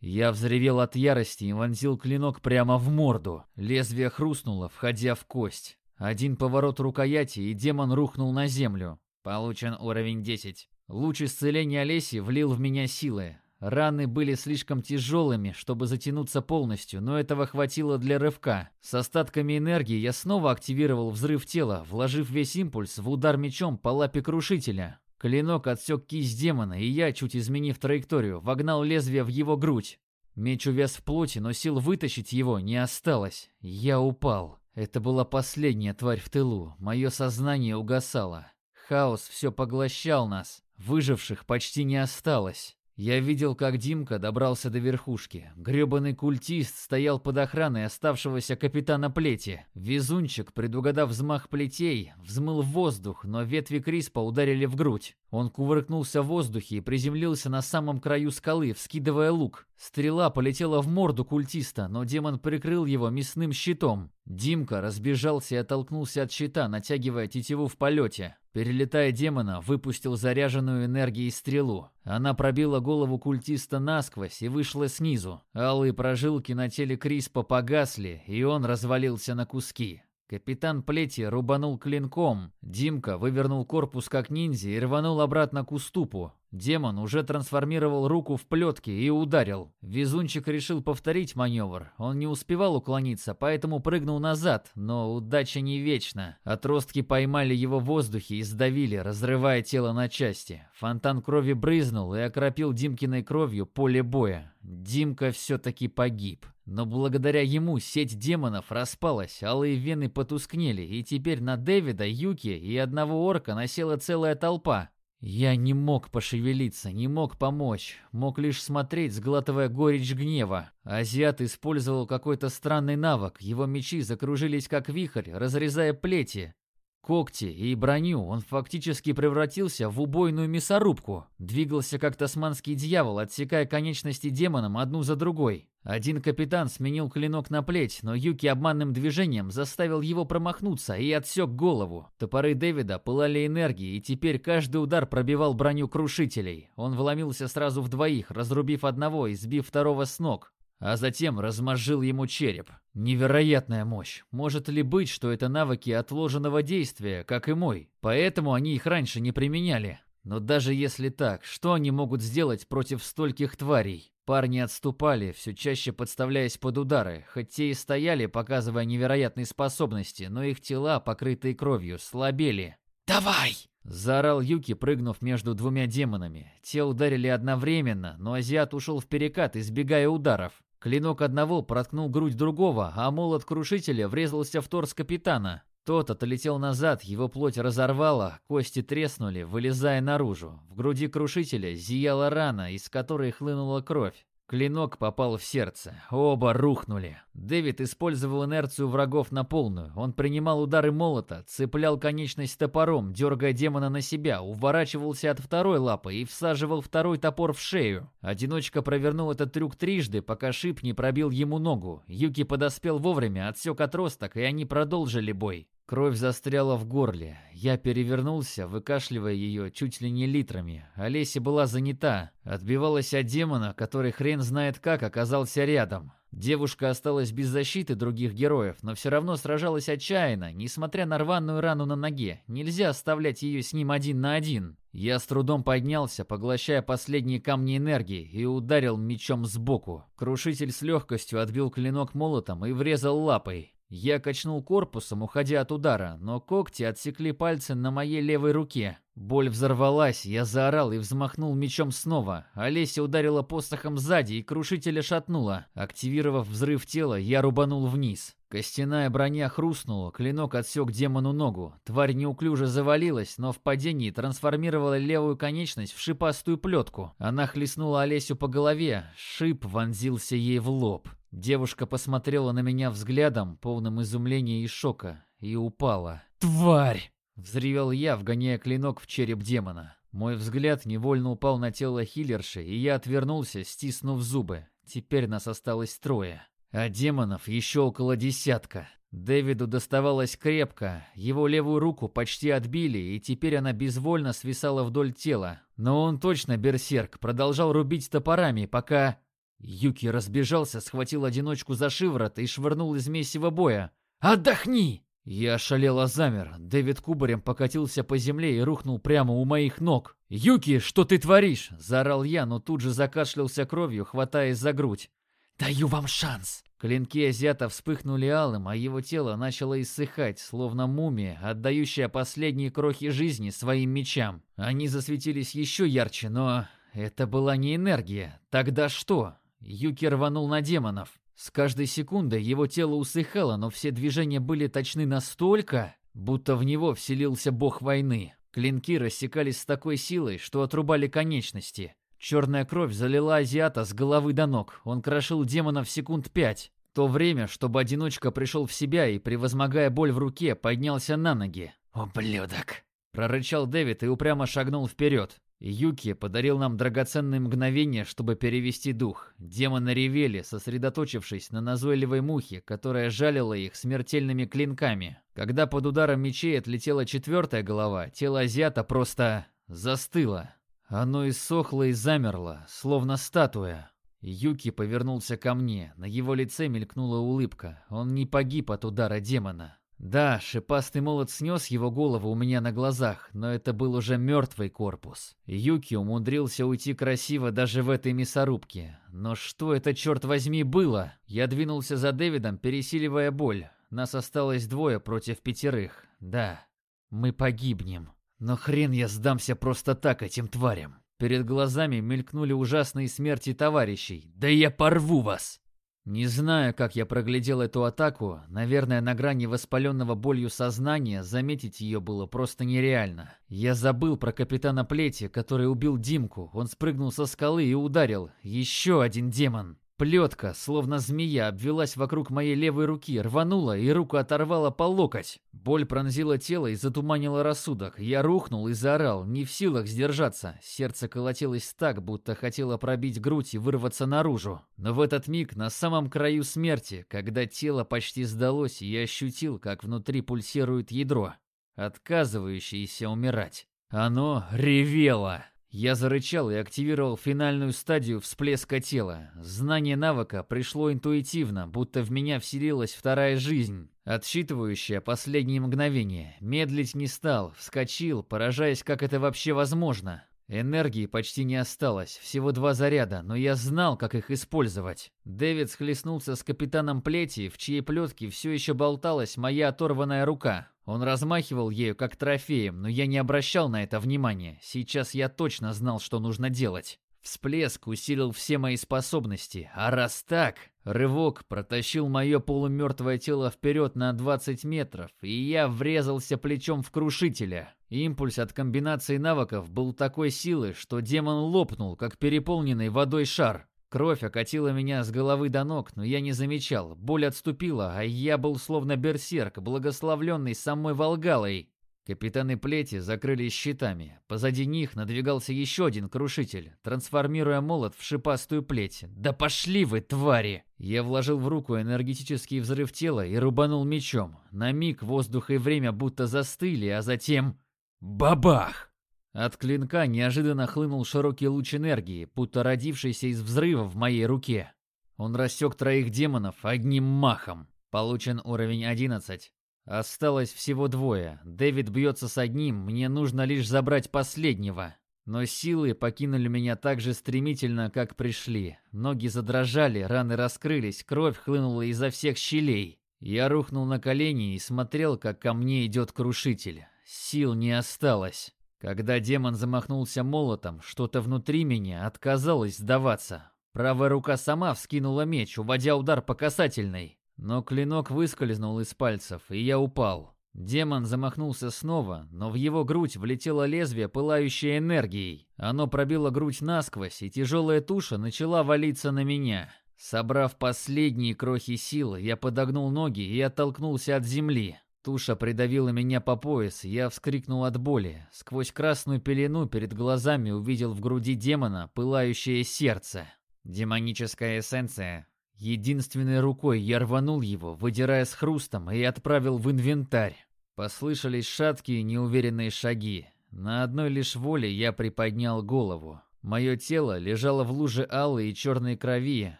Я взревел от ярости и вонзил клинок прямо в морду. Лезвие хрустнуло, входя в кость. Один поворот рукояти, и демон рухнул на землю. Получен уровень 10. Луч исцеления Олеси влил в меня силы. Раны были слишком тяжелыми, чтобы затянуться полностью, но этого хватило для рывка. С остатками энергии я снова активировал взрыв тела, вложив весь импульс в удар мечом по лапе крушителя. Клинок отсек кисть демона, и я, чуть изменив траекторию, вогнал лезвие в его грудь. Меч увяз в плоти, но сил вытащить его не осталось. Я упал. Это была последняя тварь в тылу. Мое сознание угасало. Хаос все поглощал нас. Выживших почти не осталось. Я видел, как Димка добрался до верхушки. Грёбаный культист стоял под охраной оставшегося капитана Плети. Везунчик, предугадав взмах плетей, взмыл в воздух, но ветви Криспа ударили в грудь. Он кувыркнулся в воздухе и приземлился на самом краю скалы, вскидывая лук. Стрела полетела в морду культиста, но демон прикрыл его мясным щитом. Димка разбежался и оттолкнулся от щита, натягивая тетиву в полете. Перелетая демона, выпустил заряженную энергией стрелу. Она пробила голову культиста насквозь и вышла снизу. Алые прожилки на теле Криспа погасли, и он развалился на куски. Капитан Плети рубанул клинком. Димка вывернул корпус как ниндзя и рванул обратно к уступу. Демон уже трансформировал руку в плетки и ударил. Везунчик решил повторить маневр. Он не успевал уклониться, поэтому прыгнул назад, но удача не вечна. Отростки поймали его в воздухе и сдавили, разрывая тело на части. Фонтан крови брызнул и окропил Димкиной кровью поле боя. Димка все-таки погиб. Но благодаря ему сеть демонов распалась, алые вены потускнели, и теперь на Дэвида, Юки и одного орка насела целая толпа. Я не мог пошевелиться, не мог помочь, мог лишь смотреть, сглатывая горечь гнева. Азиат использовал какой-то странный навык, его мечи закружились как вихрь, разрезая плети. Когти и броню он фактически превратился в убойную мясорубку. Двигался как тасманский дьявол, отсекая конечности демонам одну за другой. Один капитан сменил клинок на плеть, но Юки обманным движением заставил его промахнуться и отсек голову. Топоры Дэвида пылали энергией, и теперь каждый удар пробивал броню крушителей. Он вломился сразу в двоих, разрубив одного и сбив второго с ног а затем размозжил ему череп. Невероятная мощь. Может ли быть, что это навыки отложенного действия, как и мой? Поэтому они их раньше не применяли. Но даже если так, что они могут сделать против стольких тварей? Парни отступали, все чаще подставляясь под удары, хоть те и стояли, показывая невероятные способности, но их тела, покрытые кровью, слабели. «Давай!» — заорал Юки, прыгнув между двумя демонами. Те ударили одновременно, но азиат ушел в перекат, избегая ударов. Клинок одного проткнул грудь другого, а молот крушителя врезался в торс капитана. Тот отлетел назад, его плоть разорвала, кости треснули, вылезая наружу. В груди крушителя зияла рана, из которой хлынула кровь. Клинок попал в сердце. Оба рухнули. Дэвид использовал инерцию врагов на полную. Он принимал удары молота, цеплял конечность топором, дергая демона на себя, уворачивался от второй лапы и всаживал второй топор в шею. Одиночка провернул этот трюк трижды, пока шип не пробил ему ногу. Юки подоспел вовремя, отсек отросток, и они продолжили бой. Кровь застряла в горле. Я перевернулся, выкашливая ее чуть ли не литрами. Олеся была занята. Отбивалась от демона, который хрен знает как оказался рядом. Девушка осталась без защиты других героев, но все равно сражалась отчаянно, несмотря на рваную рану на ноге. Нельзя оставлять ее с ним один на один. Я с трудом поднялся, поглощая последние камни энергии, и ударил мечом сбоку. Крушитель с легкостью отбил клинок молотом и врезал лапой. Я качнул корпусом, уходя от удара, но когти отсекли пальцы на моей левой руке. Боль взорвалась, я заорал и взмахнул мечом снова. Олеся ударила посохом сзади и крушителя шатнула. Активировав взрыв тела, я рубанул вниз. Костяная броня хрустнула, клинок отсек демону ногу. Тварь неуклюже завалилась, но в падении трансформировала левую конечность в шипастую плетку. Она хлестнула Олесю по голове, шип вонзился ей в лоб. Девушка посмотрела на меня взглядом, полным изумления и шока, и упала. «Тварь!» — взревел я, вгоняя клинок в череп демона. Мой взгляд невольно упал на тело хиллерши, и я отвернулся, стиснув зубы. Теперь нас осталось трое. А демонов еще около десятка. Дэвиду доставалось крепко, его левую руку почти отбили, и теперь она безвольно свисала вдоль тела. Но он точно берсерк, продолжал рубить топорами, пока... Юки разбежался, схватил одиночку за шиворот и швырнул из месива боя. «Отдохни!» Я ошалело замер. Дэвид кубарем покатился по земле и рухнул прямо у моих ног. «Юки, что ты творишь?» – заорал я, но тут же закашлялся кровью, хватаясь за грудь. «Даю вам шанс!» Клинки азиата вспыхнули алым, а его тело начало иссыхать, словно мумия, отдающая последние крохи жизни своим мечам. Они засветились еще ярче, но это была не энергия. Тогда что? Юки рванул на демонов. С каждой секундой его тело усыхало, но все движения были точны настолько, будто в него вселился бог войны. Клинки рассекались с такой силой, что отрубали конечности. Черная кровь залила азиата с головы до ног. Он крошил демонов секунд пять. То время, чтобы одиночка пришел в себя и, превозмогая боль в руке, поднялся на ноги. «Ублюдок!» — прорычал Дэвид и упрямо шагнул вперед. Юки подарил нам драгоценные мгновения, чтобы перевести дух. Демоны ревели, сосредоточившись на назойливой мухе, которая жалила их смертельными клинками. Когда под ударом мечей отлетела четвертая голова, тело азиата просто застыло. Оно иссохло и замерло, словно статуя. Юки повернулся ко мне. На его лице мелькнула улыбка. Он не погиб от удара демона. Да, шипастый молот снес его голову у меня на глазах, но это был уже мертвый корпус. Юки умудрился уйти красиво даже в этой мясорубке. Но что это, черт возьми, было? Я двинулся за Дэвидом, пересиливая боль. Нас осталось двое против пятерых. Да, мы погибнем. Но хрен я сдамся просто так этим тварям. Перед глазами мелькнули ужасные смерти товарищей. Да я порву вас! Не знаю, как я проглядел эту атаку, наверное, на грани воспаленного болью сознания заметить ее было просто нереально. Я забыл про капитана Плети, который убил Димку, он спрыгнул со скалы и ударил. Еще один демон. Плетка, словно змея, обвелась вокруг моей левой руки, рванула и руку оторвала по локоть. Боль пронзила тело и затуманила рассудок. Я рухнул и заорал, не в силах сдержаться. Сердце колотилось так, будто хотело пробить грудь и вырваться наружу. Но в этот миг, на самом краю смерти, когда тело почти сдалось, я ощутил, как внутри пульсирует ядро, отказывающееся умирать. Оно ревело. Я зарычал и активировал финальную стадию всплеска тела. Знание навыка пришло интуитивно, будто в меня вселилась вторая жизнь, отсчитывающая последние мгновения. Медлить не стал, вскочил, поражаясь, как это вообще возможно. Энергии почти не осталось, всего два заряда, но я знал, как их использовать. Дэвид схлестнулся с капитаном Плети, в чьей плетке все еще болталась моя оторванная рука. Он размахивал ею как трофеем, но я не обращал на это внимания. Сейчас я точно знал, что нужно делать. Всплеск усилил все мои способности, а раз так, рывок протащил мое полумертвое тело вперед на 20 метров, и я врезался плечом в крушителя. Импульс от комбинации навыков был такой силы, что демон лопнул, как переполненный водой шар. Кровь окатила меня с головы до ног, но я не замечал. Боль отступила, а я был словно берсерк, благословленный самой Волгалой. Капитаны плети закрылись щитами. Позади них надвигался еще один крушитель, трансформируя молот в шипастую плеть. «Да пошли вы, твари!» Я вложил в руку энергетический взрыв тела и рубанул мечом. На миг воздух и время будто застыли, а затем... Бабах! От клинка неожиданно хлынул широкий луч энергии, будто родившийся из взрыва в моей руке. Он рассек троих демонов одним махом. Получен уровень 11. Осталось всего двое. Дэвид бьется с одним, мне нужно лишь забрать последнего. Но силы покинули меня так же стремительно, как пришли. Ноги задрожали, раны раскрылись, кровь хлынула изо всех щелей. Я рухнул на колени и смотрел, как ко мне идет крушитель. Сил не осталось. Когда демон замахнулся молотом, что-то внутри меня отказалось сдаваться. Правая рука сама вскинула меч, уводя удар по касательной. Но клинок выскользнул из пальцев, и я упал. Демон замахнулся снова, но в его грудь влетело лезвие, пылающее энергией. Оно пробило грудь насквозь, и тяжелая туша начала валиться на меня. Собрав последние крохи сил, я подогнул ноги и оттолкнулся от земли. Туша придавила меня по пояс, я вскрикнул от боли. Сквозь красную пелену перед глазами увидел в груди демона пылающее сердце. Демоническая эссенция. Единственной рукой я рванул его, выдирая с хрустом, и отправил в инвентарь. Послышались шаткие, неуверенные шаги. На одной лишь воле я приподнял голову. Мое тело лежало в луже алой и черной крови,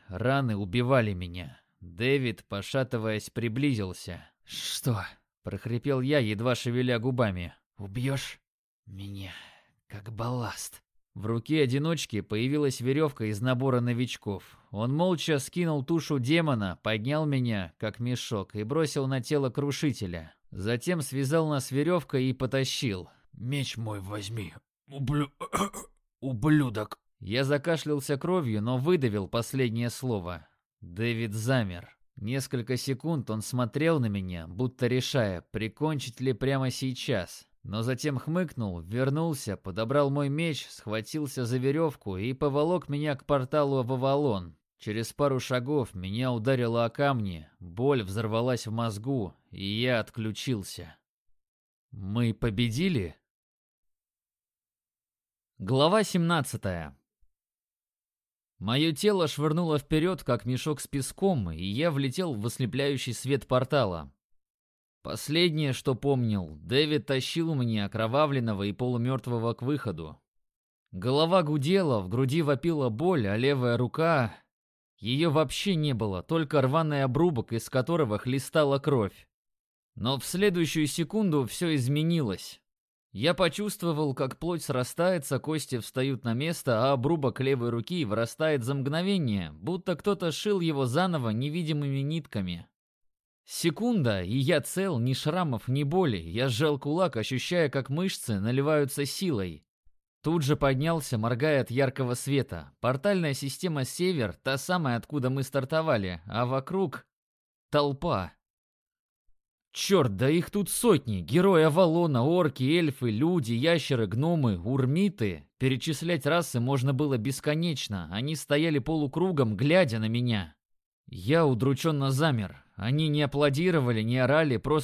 раны убивали меня. Дэвид, пошатываясь, приблизился. «Что?» Прохрипел я, едва шевеля губами. Убьешь меня, как балласт. В руке одиночки появилась веревка из набора новичков. Он молча скинул тушу демона, поднял меня, как мешок, и бросил на тело крушителя. Затем связал нас веревкой и потащил. «Меч мой возьми, ублю... [coughs] ублюдок!» Я закашлялся кровью, но выдавил последнее слово. Дэвид замер. Несколько секунд он смотрел на меня, будто решая, прикончить ли прямо сейчас. Но затем хмыкнул, вернулся, подобрал мой меч, схватился за веревку и поволок меня к порталу в Авалон. Через пару шагов меня ударило о камни, боль взорвалась в мозгу, и я отключился. Мы победили? Глава 17 Мое тело швырнуло вперед, как мешок с песком, и я влетел в ослепляющий свет портала. Последнее, что помнил, Дэвид тащил меня окровавленного и полумертвого к выходу. Голова гудела, в груди вопила боль, а левая рука... Ее вообще не было, только рваный обрубок, из которого хлестала кровь. Но в следующую секунду все изменилось. Я почувствовал, как плоть срастается, кости встают на место, а обрубок левой руки вырастает за мгновение, будто кто-то шил его заново невидимыми нитками. Секунда, и я цел, ни шрамов, ни боли. Я сжал кулак, ощущая, как мышцы наливаются силой. Тут же поднялся, моргая от яркого света. Портальная система «Север» — та самая, откуда мы стартовали, а вокруг — толпа. Черт, да их тут сотни. Герои Авалона, орки, эльфы, люди, ящеры, гномы, урмиты. Перечислять расы можно было бесконечно. Они стояли полукругом, глядя на меня. Я удрученно замер. Они не аплодировали, не орали, просто